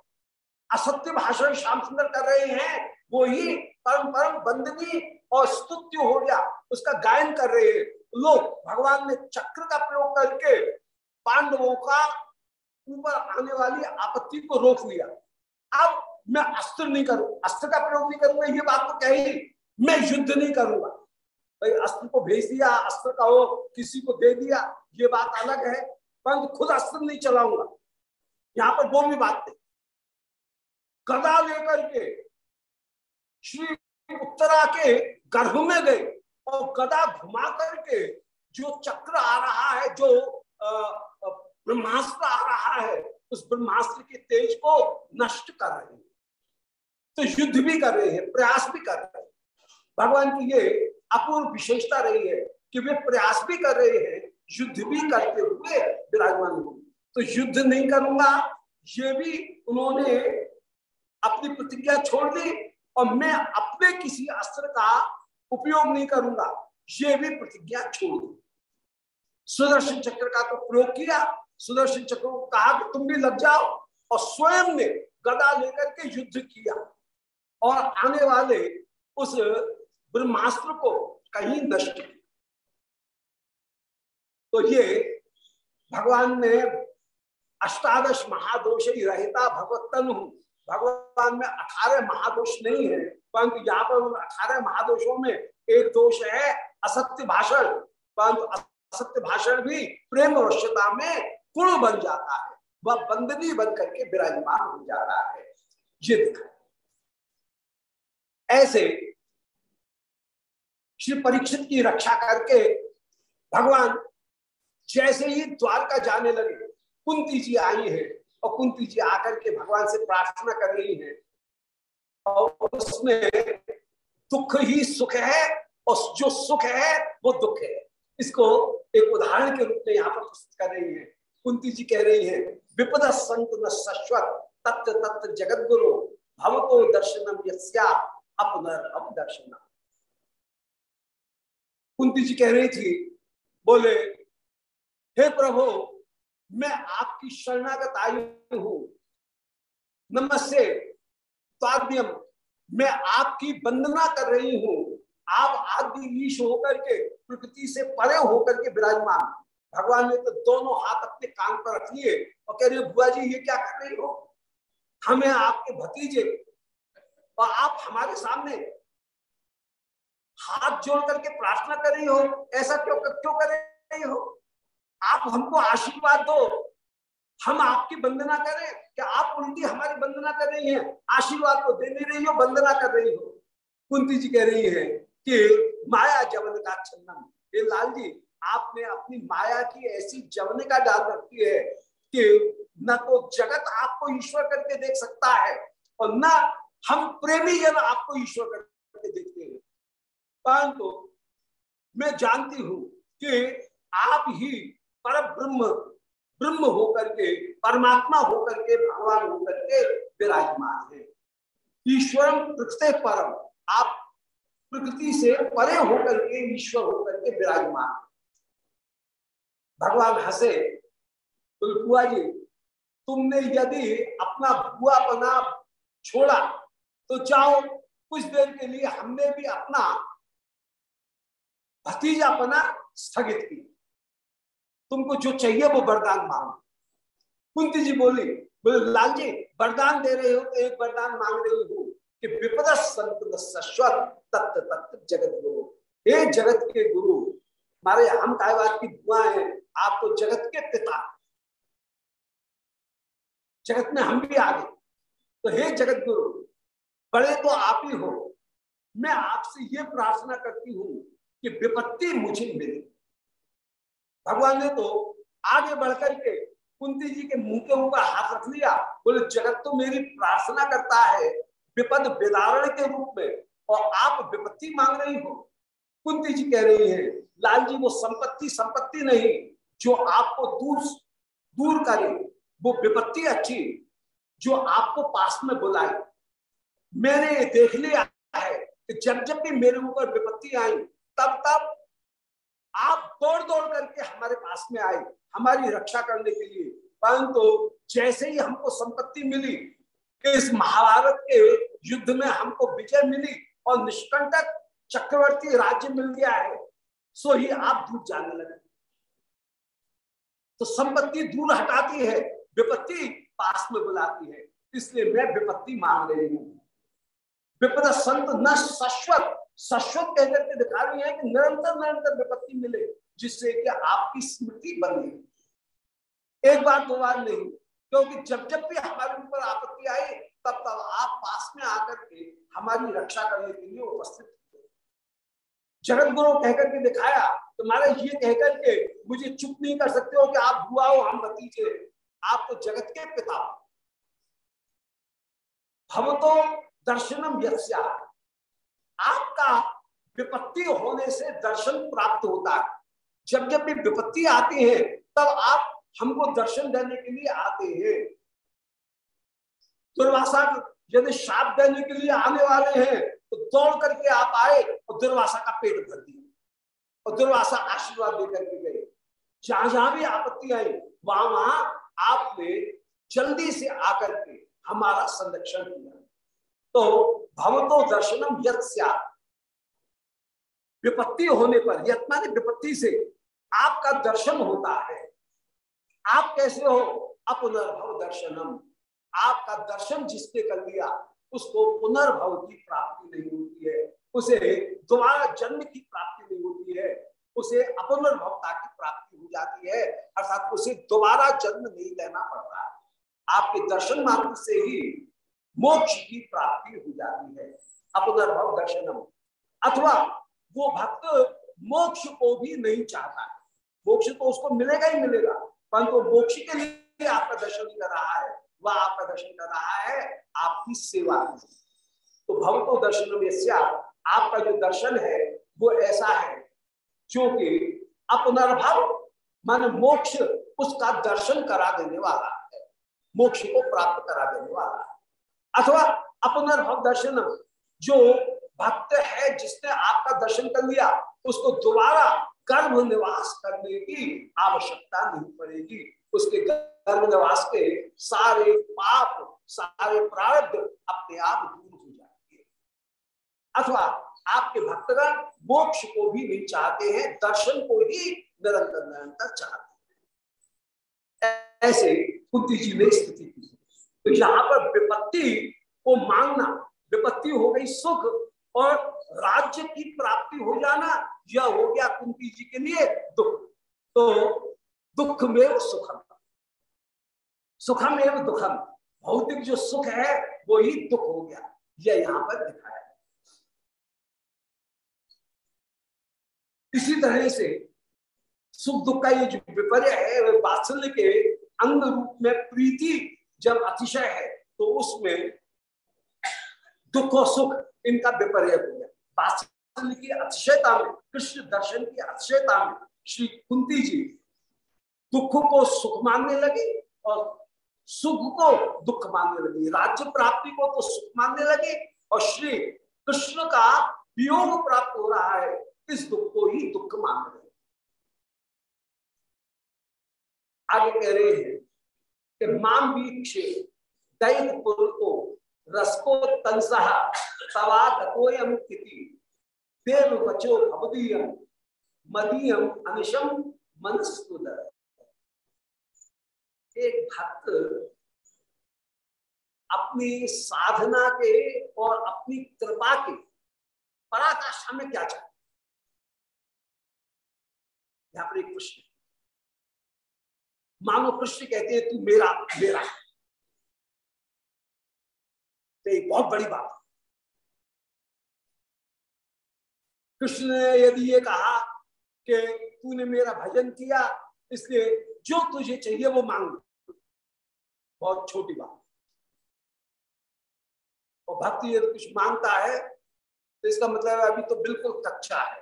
S1: असत्य भाषण श्याम सुंदर कर रहे हैं, वो ही परम परम बंदनीय और स्तुत्य हो गया, उसका गायन कर रहे हैं। लोग भगवान ने चक्र का प्रयोग करके पांडवों का ऊपर आने वाली आपत्ति को रोक लिया। अब मैं अस्त्र नहीं करूँ, अस्त्र का प्रयोग नहीं करूँगा ये बात तो कही, मैं युद्ध नहीं करूँगा। भाई, अस्त्र को भेज दिया, अस्त्र का हो किसी को दे दिया, ये बात अलग है, परंतु खुद अस्त्र नहीं चलाऊँगा। यहाँ पर वो भी बात। नहीं गदा लेकर के श्री उत्तरा के गर्भ में गए और गदा घुमा करके जो चक्र आ रहा है, जो ब्रह्मास्त्र आ रहा है, उस ब्रह्मास्त्र के तेज को नष्ट कर रहे हैं। तो युद्ध भी कर रहे हैं, प्रयास भी कर रहे हैं। भगवान की ये अपूर्व विशेषता रही है कि वे प्रयास भी कर रहे हैं, युद्ध भी करते हुए विराजमान हो। तो युद्ध नहीं करूँगा, ये भी उन्होंने अपनी प्रतिज्ञा छोड़ दी और मैं अपने किसी अस्त्र का उपयोग नहीं करूँगा, ये भी प्रतिज्ञा छोड़ दी। सुदर्शन चक्र का तो प्रयोग किया, सुदर्शन चक्र को कहा कि तुम भी लग जाओ और स्वयं ने गदा लेकर के युद्ध किया। और आने वाले उस ब्रह्मास्त्र को कहीं नष्ट किया तो ये भगवान ने अष्टादश महादोष ही रहता भगवतन भगवान में अठारह महादोष नहीं है, परंतु यहाँ पर उन अठारह महादोषों में एक दोष है, असत्य भाषण। परंतु असत्य भाषण भी प्रेम वश्यता में कुण बन जाता है, वह बंदनी बन करके विराजमान हो जा रहा है। ये ऐसे श्री परीक्षित की रक्षा करके भगवान जैसे ही द्वारका जाने लगे, कुंती जी आई है और कुंती जी आकर के भगवान से प्रार्थना कर रही है। और उसमें दुख ही सुख है और जो सुख है, वो दुख है। इसको एक उदाहरण के रूप में यहाँ पर प्रस्तुत कर रही है। कुंती जी कह रही है, विपद संत न शश्वत तत्व तत्व जगत गुरु भवतो दर्शनम यस्या अपनर दर्शनम। कुंती जी कह रही थी, बोले, हे प्रभु, मैं आपकी शरणागत आयु हूँ। नमस्ते ताद्यम मैं आपकी वंदना कर रही हूँ। आप आदि ईश होकर के, प्रकृति से परे होकर के विराजमान। भगवान ने तो दोनों हाथ अपने कान पर रख लिए और कह रहे, बुआ जी, ये क्या कर रही हो? हमें आपके भतीजे और आप हमारे सामने हाथ जोड़ करके प्रार्थना कर रही हो, ऐसा क्यों क्यों कर रही हो? आप हमको आशीर्वाद दो। हम आपकी वंदना करें कि आप उल्टी हमारी वंदना कर रही हैं। आशीर्वाद को दे नहीं रही हो, वंदना कर रही हो। कुंती जी कह रही है कि माया जवन का छन्नम। हे लाल जी, आपने अपनी माया की ऐसी जवन का डाल रखी है कि न तो जगत आपको ईश्वर करके देख सकता है और न हम प्रेमी जन आपको ईश्वर करके देख परंतु मैं जानती हूँ कि आप ही पर ब्रह्म ब्रह्म होकर के, परमात्मा होकर के, भगवान होकर के विराजमान है। ईश्वरम प्रकृति परम, आप प्रकृति से परे होकर के, ईश्वर होकर के विराजमान भगवान हंसे तो बुआ जी, तुमने यदि अपना बुआ बना छोड़ा तो जाओ, कुछ देर के लिए हमने भी अपना भतीजापना स्थगित की तुमको जो चाहिए वो वरदान मांगो। कुंती जी बोली, बोले, लाल जी, वरदान दे रहे हो तो एक वरदान मांग रही हूँ कि विपद तत्व तत्व जगत गुरु। हे जगत के गुरु, हमारे हम कायवाद की बुआ है, आप तो जगत के पिता। जगत में हम भी आ गए। तो हे जगत गुरु, बड़े तो आप ही हो। मैं आपसे ये प्रार्थना करती हूँ कि विपत्ति मुझे मिले। भगवान ने तो आगे बढ़कर के कुंती जी के मुँह के ऊपर हाथ रख लिया। बोले, जगत तो मेरी प्रार्थना करता है विपद विदारण के रूप में, और आप विपत्ति मांग रही हो। कुंती जी कह रही है, लाल जी, वो संपत्ति संपत्ति नहीं, जो आपको दूर दूर करे, वो विपत्ति अच्छी, जो आपको पास में बुलाए मैंने देख लिया है कि जब जब भी मेरे ऊपर विपत्ति आई तब तब आप दौड़ दौड़ करके हमारे पास में आए, हमारी रक्षा करने के लिए। परंतु जैसे ही हमको संपत्ति मिली कि इस महाभारत के युद्ध में हमको विजय मिली और निष्कंटक चक्रवर्ती राज्य मिल गया है, सो ही आप दूर जाने लगे। तो संपत्ति दूर हटाती है, विपत्ति पास में बुलाती है, इसलिए मैं विपत्ति मांग रही हूँ। विपद संत न शाश्वत शाश्वत कहकर के दिखा रही है कि निरंतर निरंतर विपत्ति मिले, जिससे कि आपकी स्मृति बने एक बार, दो बार नहीं, क्योंकि जब जब भी हमारे ऊपर आपत्ति आई, तब तब आप पास में आकर के हमारी रक्षा करने के लिए उपस्थित जगत गुरु कहकर के दिखाया तुम्हारे तो ये कहकर के मुझे चुप नहीं कर सकते हो कि आप बुआ हो, हम भतीजे, आप तो जगत के पिता हम तो दर्शनम यस्या। आपका विपत्ति होने से दर्शन प्राप्त होता है। जब जब भी विपत्ति आती है, तब आप हमको दर्शन देने के लिए आते हैं। दुर्वासा यदि शाप देने के लिए आने वाले हैं तो दौड़ करके आप आए और दुर्वासा का पेट भर दिया और दुर्वासा आशीर्वाद देकर के गए। जहाँ जहाँ भी आपत्ति आई, वहाँ वहाँ आपने जल्दी से आकर के हमारा संरक्षण किया। तो भवतो दर्शनम विपत्ति होने पर यत माने विपत्ति से आपका दर्शन होता है। आप कैसे हो? अपुनर्भव दर्शनम। आपका दर्शन जिसने कर लिया, उसको पुनर्भव की प्राप्ति नहीं होती है। उसे दोबारा जन्म की प्राप्ति नहीं होती है। उसे अपुनर्भवता की प्राप्ति हो जाती है। अर्थात उसे दोबारा जन्म नहीं लेना पड़ता। आपके दर्शन मात्र से ही मोक्ष की प्राप्ति हो जाती है। अपनर्भव दर्शनम। अथवा वो भक्त मोक्ष को भी नहीं चाहता मोक्ष तो उसको मिलेगा ही मिलेगा, परंतु मोक्ष के लिए आपका दर्शन कर रहा है, वह आपका दर्शन कर रहा है, आपकी सेवा तो भवतो दर्शन आपका जो दर्शन है, वो ऐसा है जो कि अपनर्भव मान मोक्ष उसका दर्शन करा देने वाला है। मोक्ष को प्राप्त करा देने वाला है। अथवा अपनर्भव दर्शन जो भक्त है, जिसने आपका दर्शन कर लिया, उसको दोबारा गर्भ निवास करने की आवश्यकता नहीं पड़ेगी। उसके गर्भ निवास के सारे पाप, सारे प्रारब्ध अपने आप दूर हो जाएँगे। अथवा आपके भक्तगण मोक्ष को भी नहीं चाहते हैं, दर्शन को ही निरंतर निरंतर चाहते हैं। ऐसे कुंती जी ने स्थिति की तो यहाँ पर विपत्ति को मांगना, विपत्ति हो गई सुख और राज्य की प्राप्ति हो जाना, यह हो गया कुंती जी के लिए दुख। तो दुख में सुखम। सुखम एवं दुखम। भौतिक जो सुख है, वो ही दुख हो गया। यह यहाँ पर दिखाया इसी तरह से सुख दुख का ये जो विपर्य है, वह वात्सल्य के अंग रूप में प्रीति जब अतिशय है तो उसमें दुख और सुख इनका विपर्य हो गया। दर्शन की अतिशयता में, कृष्ण दर्शन की अतिशयता में श्री कुंती जी दुख को सुख मानने लगी और सुख को दुख मानने लगी। राज्य प्राप्ति को तो सुख मानने लगी और श्री कृष्ण का वियोग प्राप्त हो रहा है, इस दुख को ही दुख मान रहे आगे कह रहे हैं कि माम वीक्षे दैपुर को रसको तंसह तवा गतोयम देव वचो भवदीयम, मदीयम अनिशम मनस्तुदर एक भक्त अपनी साधना के और अपनी कृपा के पराकाष्ठा में क्या चाहते यहाँ पर एक कृष्ण मानो कृष्ण कहते हैं, तू मेरा मेरा तो एक बहुत बड़ी बात कृष्ण ने यदि ये कहा कि तूने मेरा भजन किया, इसलिए जो तुझे चाहिए वो मांग। बहुत छोटी बात और भक्ति यदि कुछ माँगता है तो इसका मतलब अभी तो बिल्कुल कच्चा है।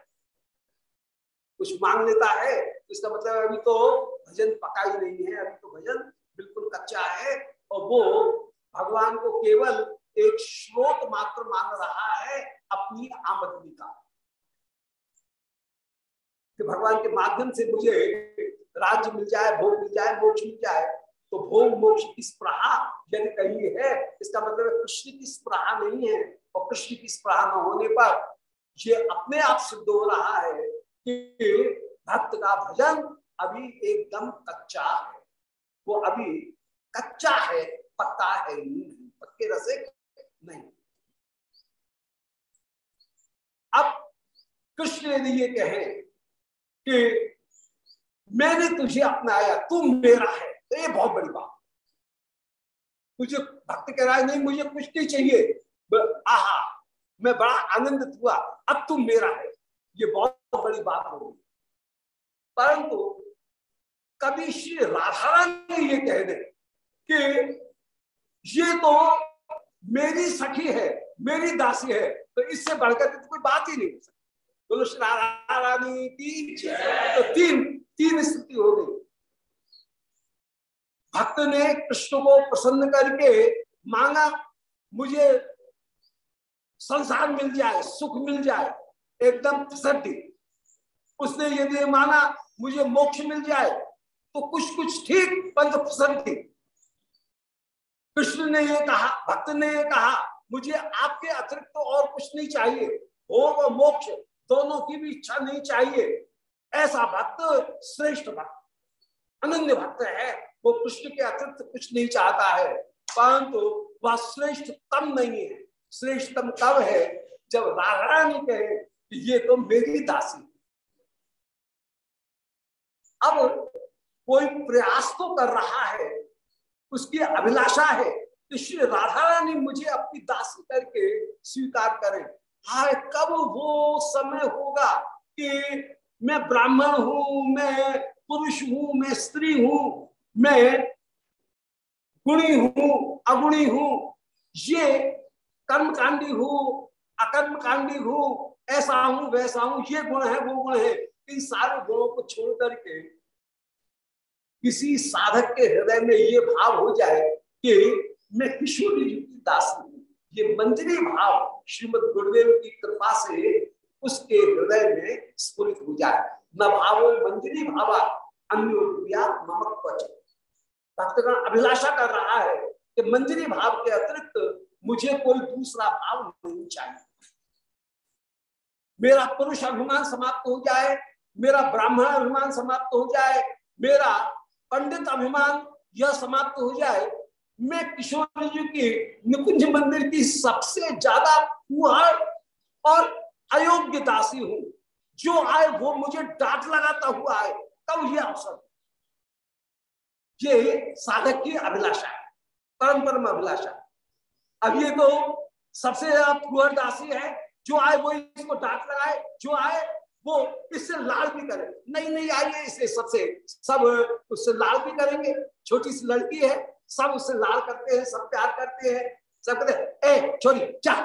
S1: कुछ मांग लेता है तो इसका मतलब अभी तो भजन पका ही नहीं है, अभी तो भजन बिल्कुल कच्चा है, और वो भगवान को केवल एक श्रोत मात्र मान रहा है अपनी आमदनी का। कि भगवान के माध्यम से मुझे राज्य मिल जाए, भोग मिल जाए, मोक्ष मिल जाए तो भोग मोक्ष की स्प्रहा यदि कहीं है, इसका मतलब कृष्ण की स्प्रहा नहीं है, और कृष्ण की स्प्रहा न होने पर ये अपने आप सिद्ध हो रहा है कि भक्त का भजन अभी एकदम कच्चा है। वो अभी कच्चा है पक्का है नहीं, पक्के रसे नहीं। अब कृष्ण यदि ये कहे कि मैंने तुझे अपनाया तू मेरा है। तो ये बहुत बड़ी बात। मुझे भक्त कह रहा है, नहीं, मुझे कुछ नहीं चाहिए। आहा, मैं बड़ा आनंदित हुआ। अब तू मेरा है। ये बहुत बड़ी बात होगी परंतु कभी श्री राधा ने ये कह दे कि ये तो मेरी सखी है, मेरी दासी है तो इससे बढ़कर तो कोई बात ही नहीं हो सकती। बोलो, श्री राधा रानी की तो तीन तीन स्थिति हो गई। भक्त ने कृष्ण को प्रसन्न करके मांगा, मुझे संसार मिल जाए, सुख मिल जाए, एकदम फसटी उसने यदि माना, मुझे मोक्ष मिल जाए तो कुछ कुछ ठीक पंच फसटी कृष्ण ने ये कहा, भक्त ने ये कहा, मुझे आपके अतिरिक्त तो और कुछ नहीं चाहिए। हो वो मोक्ष दोनों की भी इच्छा नहीं चाहिए। ऐसा भक्त, श्रेष्ठ भक्त, अनन्य भक्त है। वो कृष्ण के अतिरिक्त कुछ नहीं चाहता है। परंतु वह श्रेष्ठतम नहीं है। श्रेष्ठतम तब है जब राधारानी कहे, ये तो मेरी दासी। अब कोई प्रयास तो कर रहा है, उसकी अभिलाषा है कि श्री राधा रानी मुझे अपनी दासी करके स्वीकार करें। हाय कब वो समय होगा कि मैं ब्राह्मण हूँ, मैं पुरुष हूँ, मैं स्त्री हूँ, मैं गुणी हूँ, अगुणी हूँ, ये कर्मकांडी हूँ, अकर्मकांडी हूँ, ऐसा हूँ, वैसा हूँ, ये गुण है, वो गुण है। इन सारे गुणों को छोड़ करके किसी साधक के हृदय में ये भाव हो जाए कि मैं किशोरी जी की दास ये मंजरी भाव श्रीमद गुरुदेव की कृपा से उसके हृदय में स्फुरित हो जाए। न भावो मंजरी भावा, अन्य नमक भक्तगण अभिलाषा कर रहा है कि मंजरी भाव के अतिरिक्त मुझे कोई दूसरा भाव नहीं चाहिए। मेरा पुरुष अभिमान समाप्त हो जाए, मेरा ब्राह्मण अभिमान समाप्त हो जाए, मेरा पंडित अभिमान यह समाप्त हो जाए। मैं किशोर जी की निकुंज मंदिर की सबसे ज़्यादा फुहार और अयोग्य दासी हूँ। जो आए वो मुझे डांट लगाता हुआ आए तब ये अवसर। ये साधक की अभिलाषा है। परम परम अभिलाषा। अब ये तो सबसे ज़्यादा फुहर दासी है। जो आए वो इसको डांट लगाए। जो आए वो इससे लाल भी करे। नहीं नहीं आइए इसे सबसे। सब उससे लाल भी करेंगे। छोटी सी लड़की है सब उससे लाल करते हैं सब प्यार करते हैं। सब कहते हैं छोरी जा।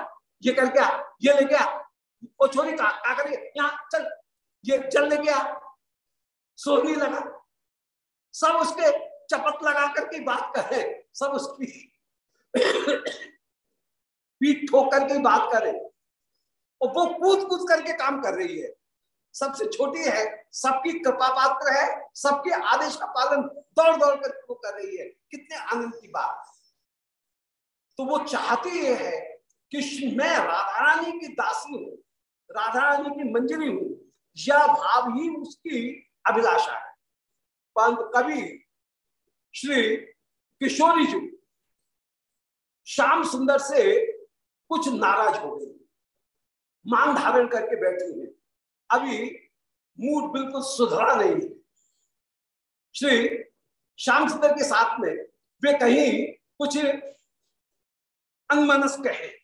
S1: ये करके आ ये लेके आ। वो छोरी का, का करिए? यहाँ चल। ये जल ले गया सोनी लगा। सब उसके चपत लगा करके बात करे। सब उसकी पीठ ठोक करके बात करे। और वो कूद कूद करके काम कर रही है। सबसे छोटी है, सबकी कृपा पात्र है, सबके आदेश का पालन दौड़ दौड़ कर वो कर रही है। कितने आनंद की बात। तो वो चाहती ये है कि मैं राधा रानी की दासी हूँ राधा रानी की मंजरी हूँ यह भाव ही उसकी अभिलाषा है। परंतु कभी श्री किशोरी जी श्याम सुंदर से कुछ नाराज़ हो गई, मान धारण करके बैठी है। अभी मूड बिल्कुल सुधरा नहीं है। श्री श्याम सुंदर के साथ में वे कहीं कुछ अनमनस्क है।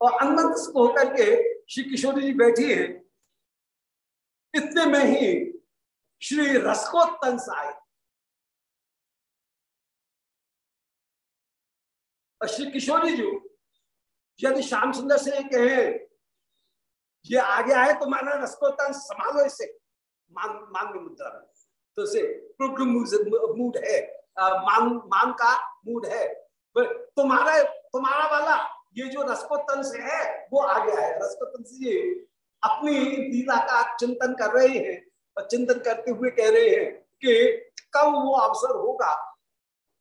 S1: और अनमनस्क होकर के श्री किशोरी जी बैठी हैं। इतने में ही श्री रसकोत्तंस आए और श्री किशोरी जी, यदि श्याम सुंदर से कहे ये आगे आए तो माना रसकोत्तंस संभालो इसे। मान मान मुद्रा में तो से मूड है। मान मान का मूड है। तुम्हारा तुम्हारा वाला, ये जो रसकोत्तंस है, वो आ गया है रसकोत्तंस जी अपनी लीला का चिंतन कर रहे हैं और चिंतन करते हुए कह रहे हैं कि कब वो अवसर होगा।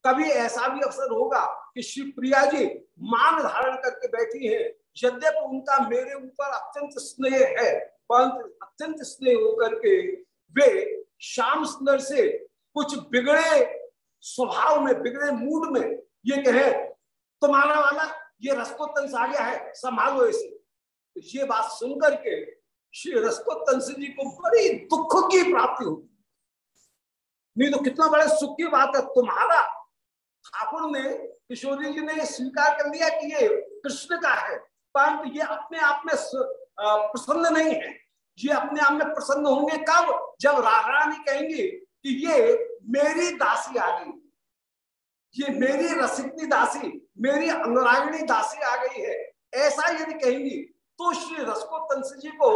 S1: कभी ऐसा भी अवसर होगा कि श्री प्रिया जी मान धारण करके बैठी है। यद्यप उनका मेरे ऊपर अत्यंत स्नेह है, परंतु अत्यंत स्नेह होकर के वे श्याम सुंदर से कुछ बिगड़े स्वभाव में, बिगड़े मूड में ये कहे तुम्हारा वाला ये रसकोत्तंस आ गया है, संभालो इसे। तो ये बात सुनकर के श्री रसकोत्तंस जी को बड़ी दुख की प्राप्ति होगी। नहीं तो कितना बड़े सुख की बात है, तुम्हारा ठाकुर ने, किशोरी जी ने स्वीकार कर लिया कि ये कृष्ण का है परंतु ये अपने आप में प्रसन्न नहीं है। ये अपने आप में प्रसन्न होंगे कब? जब रानी कहेंगे कि ये मेरी दासी आ गई। ये मेरी रसिकनी दासी, मेरी अनुरागिणी दासी आ गई है। ऐसा यदि कहेंगी तो श्री रसकोत्तंस जी को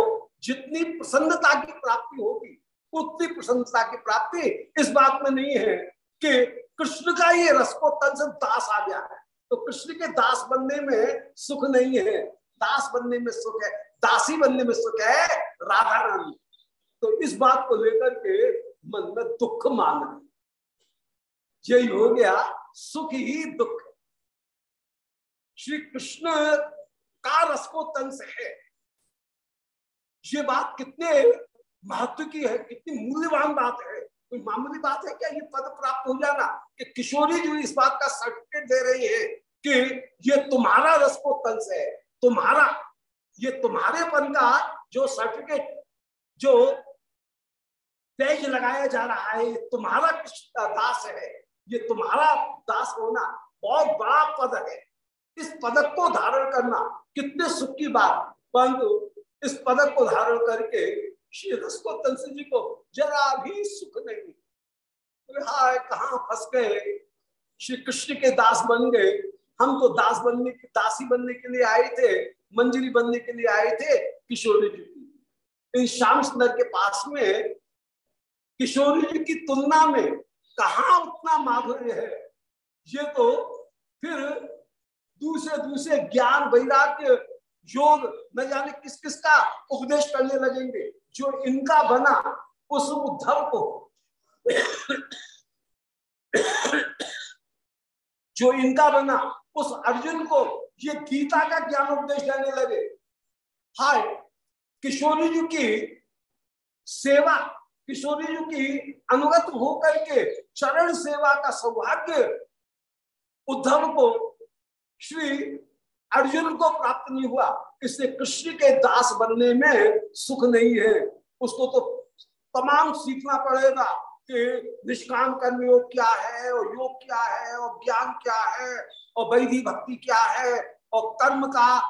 S1: जितनी प्रसन्नता की प्राप्ति होगी, उतनी प्रसन्नता की प्राप्ति इस बात में नहीं है कि कृष्ण का ये रसकोत्तंस दास आ गया है। तो कृष्ण के दास बनने में सुख नहीं है। दास बनने में सुख है। दासी बनने में सुख है राधा रानी। तो इस बात को लेकर के मन में दुख मान यही हो गया सुख ही दुख। श्री कृष्ण का रस को तंस है। ये बात कितने महत्व की है, कितनी मूल्यवान बात है। कोई मामूली बात है क्या? ये पद प्राप्त हो जाना कि किशोरी जो इस बात का सर्टिफिकेट दे रही है। कि ये तुम्हारा रस को तंस है, तुम्हारा, ये तुम्हारे पन का जो सर्टिफिकेट जो तेज लगाया जा रहा है, ये तुम्हारा दास है, ये तुम्हारा दास होना बहुत बड़ा पद है। इस पदक को धारण करना कितने सुख की बात, परंतु इस पदक को धारण करके श्री रसको तंसी जी को जरा भी सुख नहीं। हाय, कहा फंस गए? श्री कृष्ण के दास बन गए। हम तो दास बनने की, दासी बनने के लिए आए थे, मंजरी बनने के लिए आए थे, किशोरी जी की। इन श्याम सुंदर के पास में किशोरी जी की तुलना में कहा उतना माधुर्य है? ये तो फिर दूसरे दूसरे ज्ञान वैराग्य योग न जाने किस किस का उपदेश करने लगेंगे। जो इनका बना उस उद्धव को। जो इनका बना उस अर्जुन को ये गीता का ज्ञान उपदेश देने लगे। हाय, किशोरी जी की सेवा, किशोरी जी की अनुगत होकर के चरण सेवा का सौभाग्य उद्धव को, श्री अर्जुन को प्राप्त नहीं हुआ। इससे कृष्ण के दास बनने में सुख नहीं है। उसको तो तमाम सीखना पड़ेगा। कि निष्काम कर्म योग क्या है, और योग क्या है, और ज्ञान क्या है, और वैधि भक्ति क्या है, और कर्म का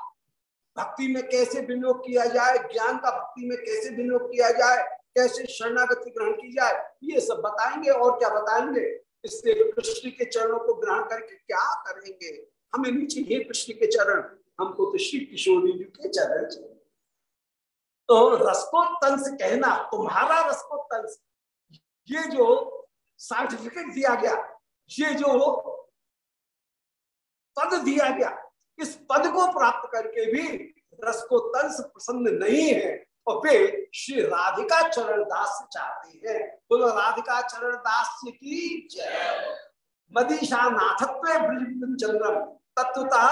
S1: भक्ति में कैसे विनियोग किया जाए, ज्ञान का भक्ति में कैसे विनियोग किया जाए, कैसे शरणागति ग्रहण की जाए, ये सब बताएँगे, और क्या बताएँगे? इससे कृष्ण के चरणों को ग्रहण करके क्या करेंगे? हमें नीचे चाहिए कृष्ण के चरण, हमको तो श्री किशोरी जी के चरण चाहिए। तो रसकोत्तंस कहना, तुम्हारा रसकोत्तंस ये जो सर्टिफिकेट दिया गया, ये जो पद दिया गया, इस पद को प्राप्त करके भी रस को तंस प्रसन्न नहीं है और वे श्री राधिका चरण दास चाहते हैं। बोलो, राधिका चरण दास की मदीशा नाथत्व चंद्रम, तत्वतः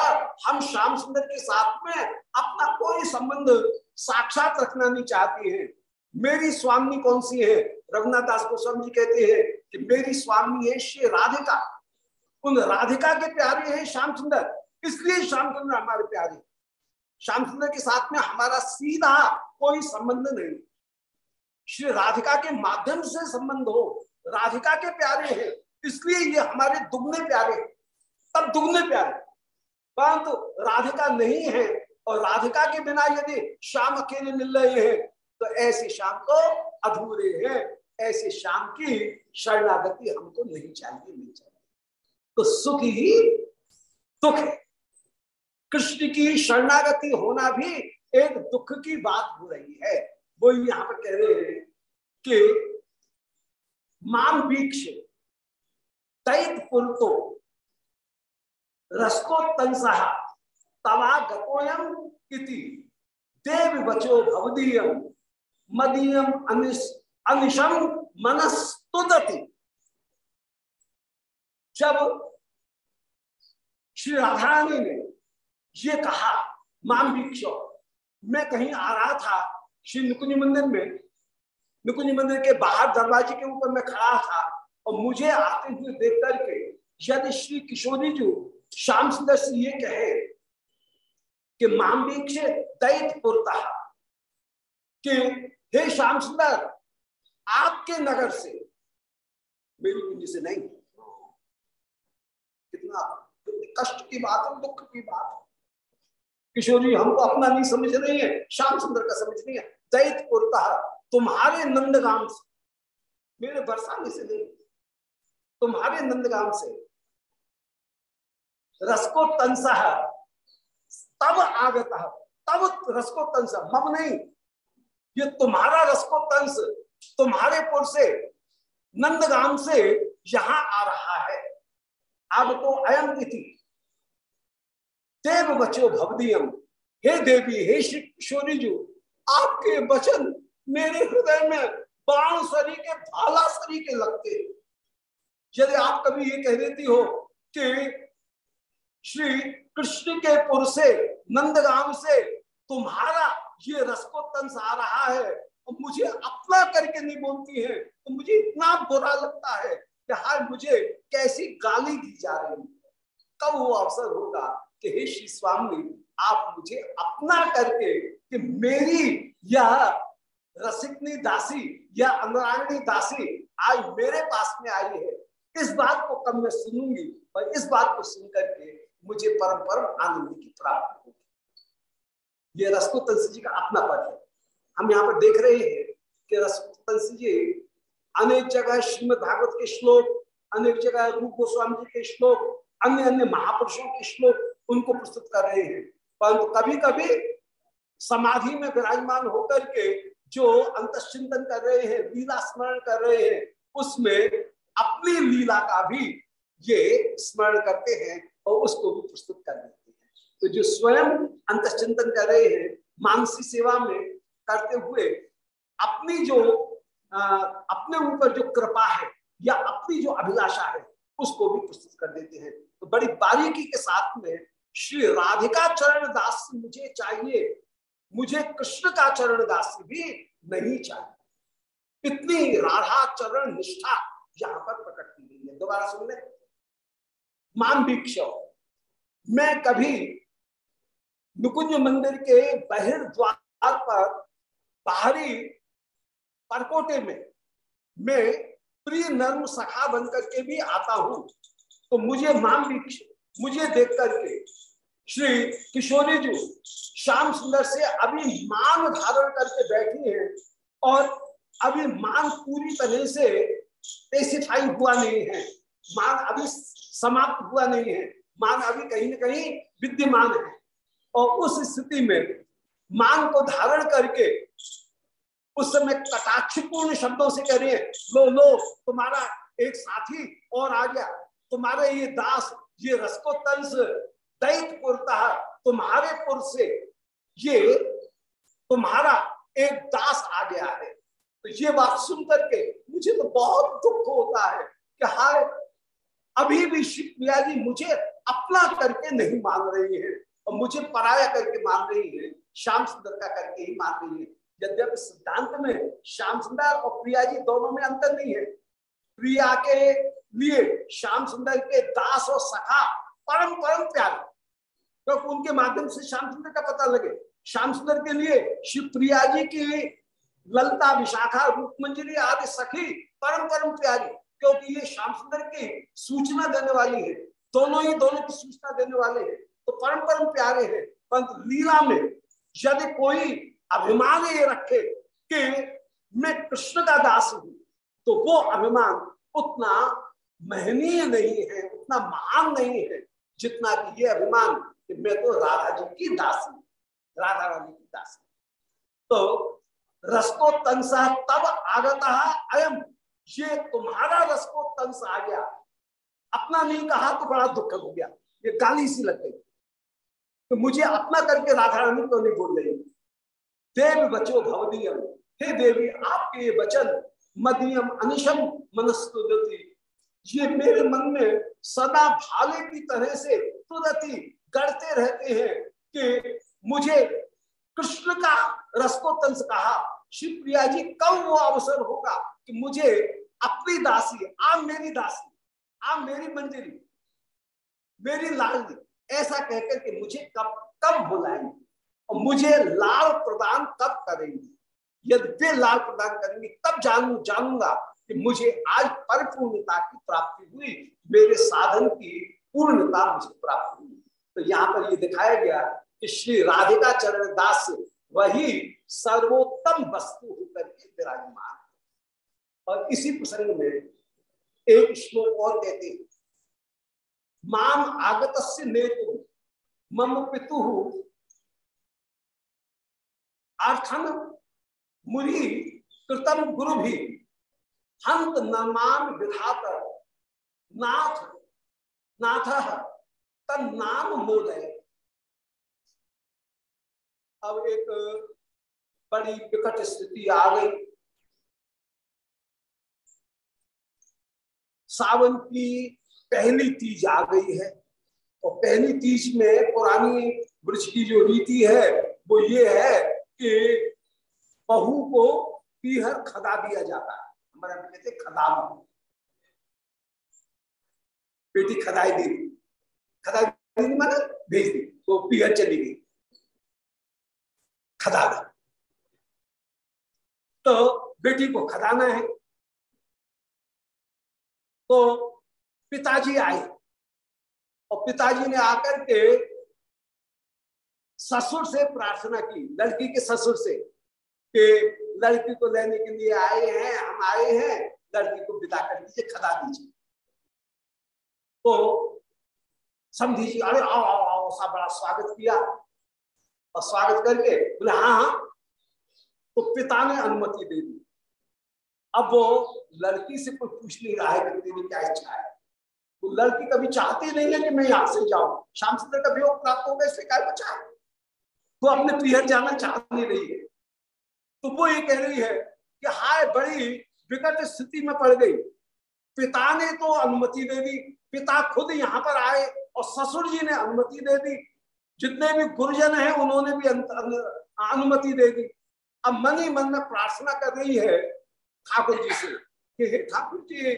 S1: हम श्याम सुंदर के साथ में अपना कोई संबंध साक्षात रखना नहीं चाहती है। मेरी स्वामी कौन सी है? रघुनाथ दास गोस्वामी जी कहते हैं कि मेरी स्वामी है श्री राधिका। उन राधिका के प्यारे हैं श्याम सुंदर। इसलिए श्याम सुंदर हमारे प्यारे श्याम सुंदर के साथ में हमारा सीधा कोई संबंध नहीं। श्री राधिका के माध्यम से संबंध हो। राधिका के प्यारे हैं। इसलिए ये हमारे दुगने प्यारे तब दुगने प्यारे परंतु तो राधिका नहीं है और राधिका के बिना यदि श्याम अकेले मिल रहे हैं तो ऐसे श्याम को अधूरे हैं। ऐसे शाम की शरणागति हमको नहीं चाहिए नहीं चाहिए। तो सुख ही दुख है। कृष्ण की शरणागति होना भी एक दुख की बात हो रही है। वो यहाँ पर कह रहे हैं कि मान वीक्ष दैत पुरतो रसको तंसा तवा गतोयम इति, देव बचो भवदीयम, मदीयम अनिश अनिशम मनस्तुदति जब श्री राधारानी ने ये कहा माम भिक्ष, मैं कहीं आ रहा था श्री नुकुंज मंदिर में। नुकुंज मंदिर के बाहर दरवाजे के ऊपर मैं खड़ा था और मुझे आते हुए देख करके यदि श्री किशोरी जी श्याम सुंदर से ये कहे कि माम भिक्ष दैत पुरता कि हे श्याम सुंदर आपके नगर से। मेरी कुंजी से नहीं। कितना कष्ट की बात है, दुख की बात है। किशोरी हमको अपना नहीं समझ रही है। श्याम सुंदर का समझ नहीं है। दैत पुरता तुम्हारे नंदगाम से। मेरे बरसाने से नहीं। तुम्हारे नंदगाम से। रसको तंसा तब आगत तब रसको तंसा मम नहीं। ये तुम्हारा रसको तंस तुम्हारे पुर से, नंदगाम से यहाँ आ रहा है। अब तो अयम इति। देव बचो भवदीयम। हे देवी, हे श्री किशोरी जी आपके वचन मेरे हृदय में बाण सरी के, भाला सरी के लगते यदि आप कभी ये कह देती हो कि श्री कृष्ण के पुर से, नंदगाम से तुम्हारा ये रसको तंस आ रहा है और मुझे अपना करके नहीं बोलती है। तो मुझे इतना बुरा लगता है कि हाल मुझे कैसी गाली दी जा रही है। कब वो अवसर होगा कि हे श्री स्वामी, आप मुझे अपना करके कि मेरी यह रसिकनी दासी या अनुरागनी दासी आज मेरे पास में आई है। इस बात को कब मैं सुनूँगी और इस बात को सुन करके मुझे परम परम आनंद की प्राप्ति होगी। ये रसको तुलसी जी का अपना पद है। हम यहाँ पर देख रहे हैं कि रसको जी अनेक जगह श्रीमद भागवत के श्लोक, अनेक जगह रूप गोस्वामी जी के श्लोक, अन्य अन्य महापुरुषों के श्लोक उनको प्रस्तुत कर रहे हैं। परंतु कभी कभी समाधि में विराजमान होकर के जो अंत चिंतन कर रहे हैं, लीला स्मरण कर रहे हैं, उसमें अपनी लीला का भी ये स्मरण करते हैं और उसको भी प्रस्तुत कर देते हैं। तो जो स्वयं अंत चिंतन कर रहे हैं, मानसी सेवा में करते हुए अपनी जो आ, अपने ऊपर जो कृपा है या अपनी जो अभिलाषा है उसको भी प्रस्तुत कर देते हैं। तो बड़ी बारीकी के साथ में श्री राधिका चरण दास मुझे चाहिए मुझे कृष्ण का चरण दास भी नहीं चाहिए। इतनी राधा चरण निष्ठा यहाँ पर प्रकट की गई है। दोबारा सुन ले। मान भिक्ष मैं कभी नुकुंज मंदिर के बहिर्द्वार पर बाहरी परकोटे में मैं प्रिय नर्म सखा बनकर के भी आता हूँ। तो मुझे मान भिक्ष मुझे देख करके श्री किशोरी जी श्याम सुंदर से अभी मान धारण करके बैठी हैं और अभी मान पूरी तरह से स्पेसिफाई हुआ नहीं है। मान अभी समाप्त हुआ नहीं है। मान अभी कहीं ना कहीं विद्यमान है। और उस स्थिति में मान को धारण करके उस समय कटाक्षपूर्ण शब्दों से कह रहे हैं, लो लो, तुम्हारा एक साथी और आ गया। तुम्हारे ये दास, ये रसकोतंस दैत पुरता तुम्हारे पुर से ये तुम्हारा एक दास आ गया है। तो ये बात सुन करके मुझे तो बहुत दुख होता है कि हाय, अभी भी शिवप्रिया जी मुझे अपना करके नहीं मान रही है और मुझे पराया करके मान रही है, श्याम सुंदर का करके ही मान रही है। यद्यपि सिद्धांत में श्याम सुंदर और प्रिया जी दोनों में अंतर नहीं है। प्रिया के लिए श्याम सुंदर के दास और सखा परम परम प्यारे। क्योंकि तो उनके माध्यम से श्याम सुंदर का पता लगे। श्याम सुंदर के लिए शिव प्रिया जी की ललता, विशाखा रूप मंजरी आदि सखी परम परम प्यारी। क्योंकि ये श्याम सुंदर की सूचना देने वाली है। दोनों ही दोनों की सूचना देने वाले हैं। तो परम परम प्यारे हैं। परंतु लीला में यदि कोई अभिमान ये रखे कि मैं कृष्ण का दास हूँ। तो वो अभिमान उतना महनीय नहीं है, उतना महान नहीं है, जितना कि ये अभिमान कि मैं तो राधा जी की दासी राधा रानी की दासी तो रसको तंसा तब आगत अयम, ये तुम्हारा रसको तंस आ गया। अपना नहीं कहा तो बड़ा दुख हो गया, ये गाली सी लग गई। तो मुझे अपना करके राधा रानी तो नहीं बोल रही। देव बचो भवदीयम। हे देवी, आपके ये वचन मदियम अनिशम मनस्तुति ये मेरे मन में सदा भाले की तरह से तुरती गढ़ते रहते हैं कि मुझे कृष्ण का रसकोतंस कहा, शिव प्रिया जी, कब वो अवसर होगा कि मुझे अपनी दासी, आप मेरी दासी, आप मेरी मंजरी, मेरी लालनी ऐसा कहकर के मुझे कब कब बुलाएँगे? मुझे लाल प्रदान तब करेंगे। यदि लाल प्रदान करेंगे, तब जानू, जानूँगा कि मुझे आज परिपूर्णता की प्राप्ति हुई, मेरे साधन की पूर्णता मुझे प्राप्त हुई। तो यहाँ पर ये दिखाया गया कि श्री राधिका चरण दास वही सर्वोत्तम वस्तु होकर के विराजमान और इसी प्रसंग में एक श्लोक और कहते हैं, माम आगत नेतु, मम पितु अर्थन मुनि, कृतम गुरु भी, हंत नमान विधात, नाथ नाथ नाम मोदय। अब एक बड़ी विकट स्थिति आ गई। सावन की पहली तीज आ गई है। और पहली तीज में पुरानी वृक्ष की जो रीति है, वो ये है कि बहू को पीहर खदा दिया जाता है। हमारे कहते खदाम बेटी खदाई दी। खदाई दी माने, भेज दी। तो पीहर चली गई। खदाना तो बेटी को खदाना है। तो पिताजी आए। और पिताजी ने आकर के ससुर से प्रार्थना की, लड़की के ससुर से, कि लड़की को लेने के लिए आए हैं, हम आए हैं, लड़की को विदा कर दीजिए खदा दीजिए। तो समझी जी, अरे आओ आओ आओ सा बड़ा स्वागत किया। और स्वागत करके बोले हाँ हाँ। तो पिता ने अनुमति दे दी। अब वो लड़की से कोई पूछ नहीं रहा है कि तेरी क्या इच्छा है। वो लड़की कभी चाहती नहीं है कि मैं यहाँ से जाऊँ। शाम सुंदर का वियोग प्राप्त हो गया, इसलिए क्या बचा है वो अपने पीहर जाना चाह नहीं रही है। तो वो ये कह रही है कि हाय, बड़ी विकट स्थिति में पड़ गई। पिता ने तो अनुमति दे दी। पिता खुद यहाँ पर आए और ससुर जी ने अनुमति दे दी। जितने भी गुरुजन हैं, उन्होंने भी अनुमति दे दी। अब मन ही मन में प्रार्थना कर रही है ठाकुर जी से कि हे ठाकुर जी,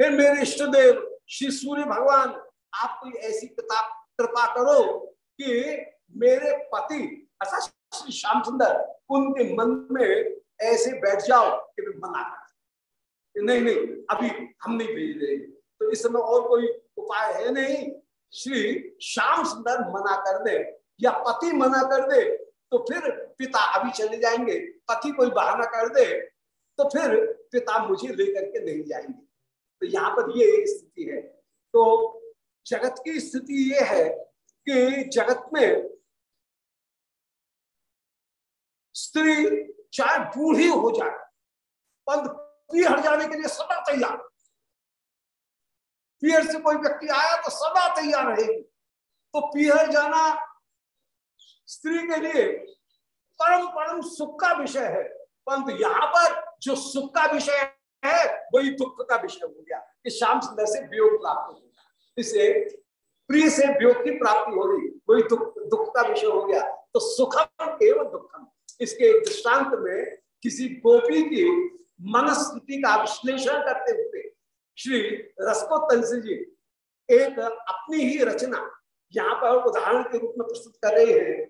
S1: हे मेरे इष्ट देव श्री सूर्य भगवान, आप कोई ऐसी कृपा करो कि मेरे पति, अर्थात श्री श्याम सुंदर, उनके मन में ऐसे बैठ जाओ कि वे मना कर नहीं नहीं, अभी हम नहीं भेज रहे तो इस समय और कोई उपाय है नहीं? श्री श्याम सुंदर मना कर दे या पति मना कर दे तो फिर पिता अभी चले जाएँगे। पति कोई बहाना कर दे तो फिर पिता मुझे लेकर के नहीं जाएँगे। तो यहाँ पर ये स्थिति है। तो जगत की स्थिति ये है कि जगत में स्त्री चाहे बूढ़ी हो जाए पंथ पीहर जाने के लिए सदा तैयार। पीहर से कोई व्यक्ति आया तो सदा तैयार रहेगी। तो पीहर जाना स्त्री के लिए परम परम सुख का विषय है। परंतु यहाँ पर जो सुख का विषय है, वही दुख का विषय हो गया। कि शाम सुंदर से वियोग प्राप्त हो गया। इसे प्रिय से वियोग की प्राप्ति हो गई, वही दुख दुख का विषय हो गया। तो सुखम एवं दुखम। इसके दृष्टांत में किसी गोपी की मनस्थिति का विश्लेषण करते हुए श्री रसको तंसी जी एक अपनी ही रचना यहाँ पर उदाहरण के रूप में प्रस्तुत कर रहे हैं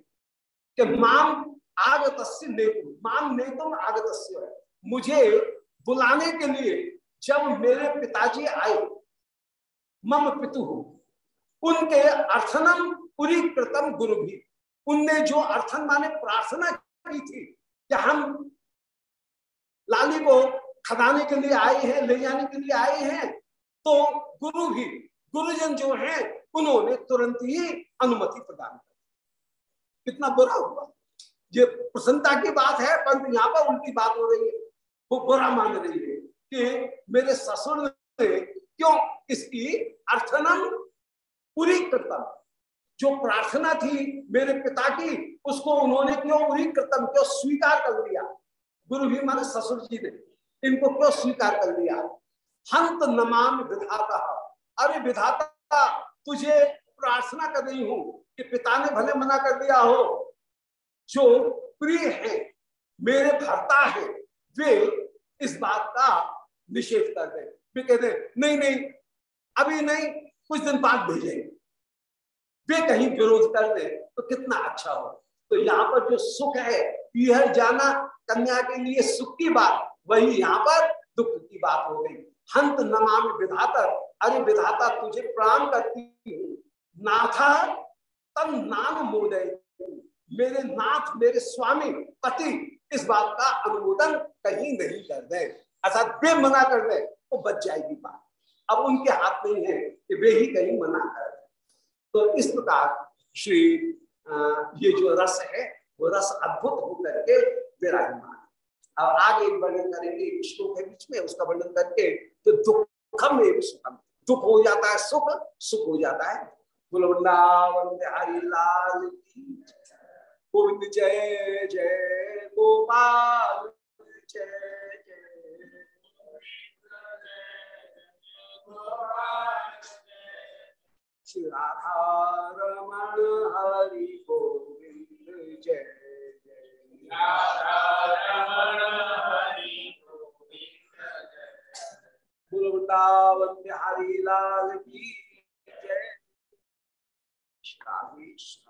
S1: कि माम आगत नेतु माम नेतुम आगत मुझे बुलाने के लिए जब मेरे पिताजी आए, मम पितु हो। उनके अर्थनम पुरी कृतम गुरु भी। उनने जो अर्थन माने प्रार्थना की थी कि हम लाली को खदाने के लिए आए हैं, ले जाने के लिए आए हैं। तो गुरु भी, गुरुजन जो हैं, उन्होंने तुरंत ही अनुमति प्रदान कर कितना बुरा हुआ। ये प्रसन्नता की बात है, परंतु यहाँ पर उल्टी बात हो रही है। वो बुरा मान रही है कि मेरे ससुर ने क्यों इसकी अर्थनम पूरी करता जो प्रार्थना थी मेरे पिता की, उसको उन्होंने क्यों पूरी कृतम, क्यों स्वीकार कर लिया? गुरु भी माने ससुर जी ने इनको क्यों स्वीकार कर लिया? हंत नमाम विधाता। अरे विधाता, तुझे प्रार्थना कर रही हूँ कि पिता ने भले मना कर दिया हो। जो प्रिय है, मेरे भरता है, वे इस बात का निषेध कर दे। कहते नहीं नहीं, अभी नहीं, कुछ दिन बाद भेजेंगे। वे कहीं विरोध कर दे तो कितना अच्छा हो। तो यहाँ पर जो सुख है पीहर जाना कन्या के लिए सुख की बात, वही यहाँ पर दुख की बात हो गई। हंत नमाम विधाता, अरे विधाता तुझे प्रणाम करती हूँ। नाथा तम नाम मोदय मेरे नाथ, मेरे स्वामी, पति, इस बात का अनुमोदन कहीं नहीं कर दे। अर्थात वे मना कर दे तो बच जाएगी बात। अब उनके हाथ नहीं है कि वे ही कहीं मना कर तो इस प्रकार श्री ये जो रस है, वो रस अद्भुत होकर के विराजमान अब आगे वर्णन करेंगे श्लोक है बीच में, उसका वर्णन करके तो दुखम एवं सुखम। दुख हो जाता है सुख सुख हो जाता है। बुलवृंदावन बिहारी लाल गोविंद जय जय गोपाल, जय जय। श्री राधा रमण हरि गोविंद जय। जय वृंदावन बिहारी लाल की जय। राधेश्वर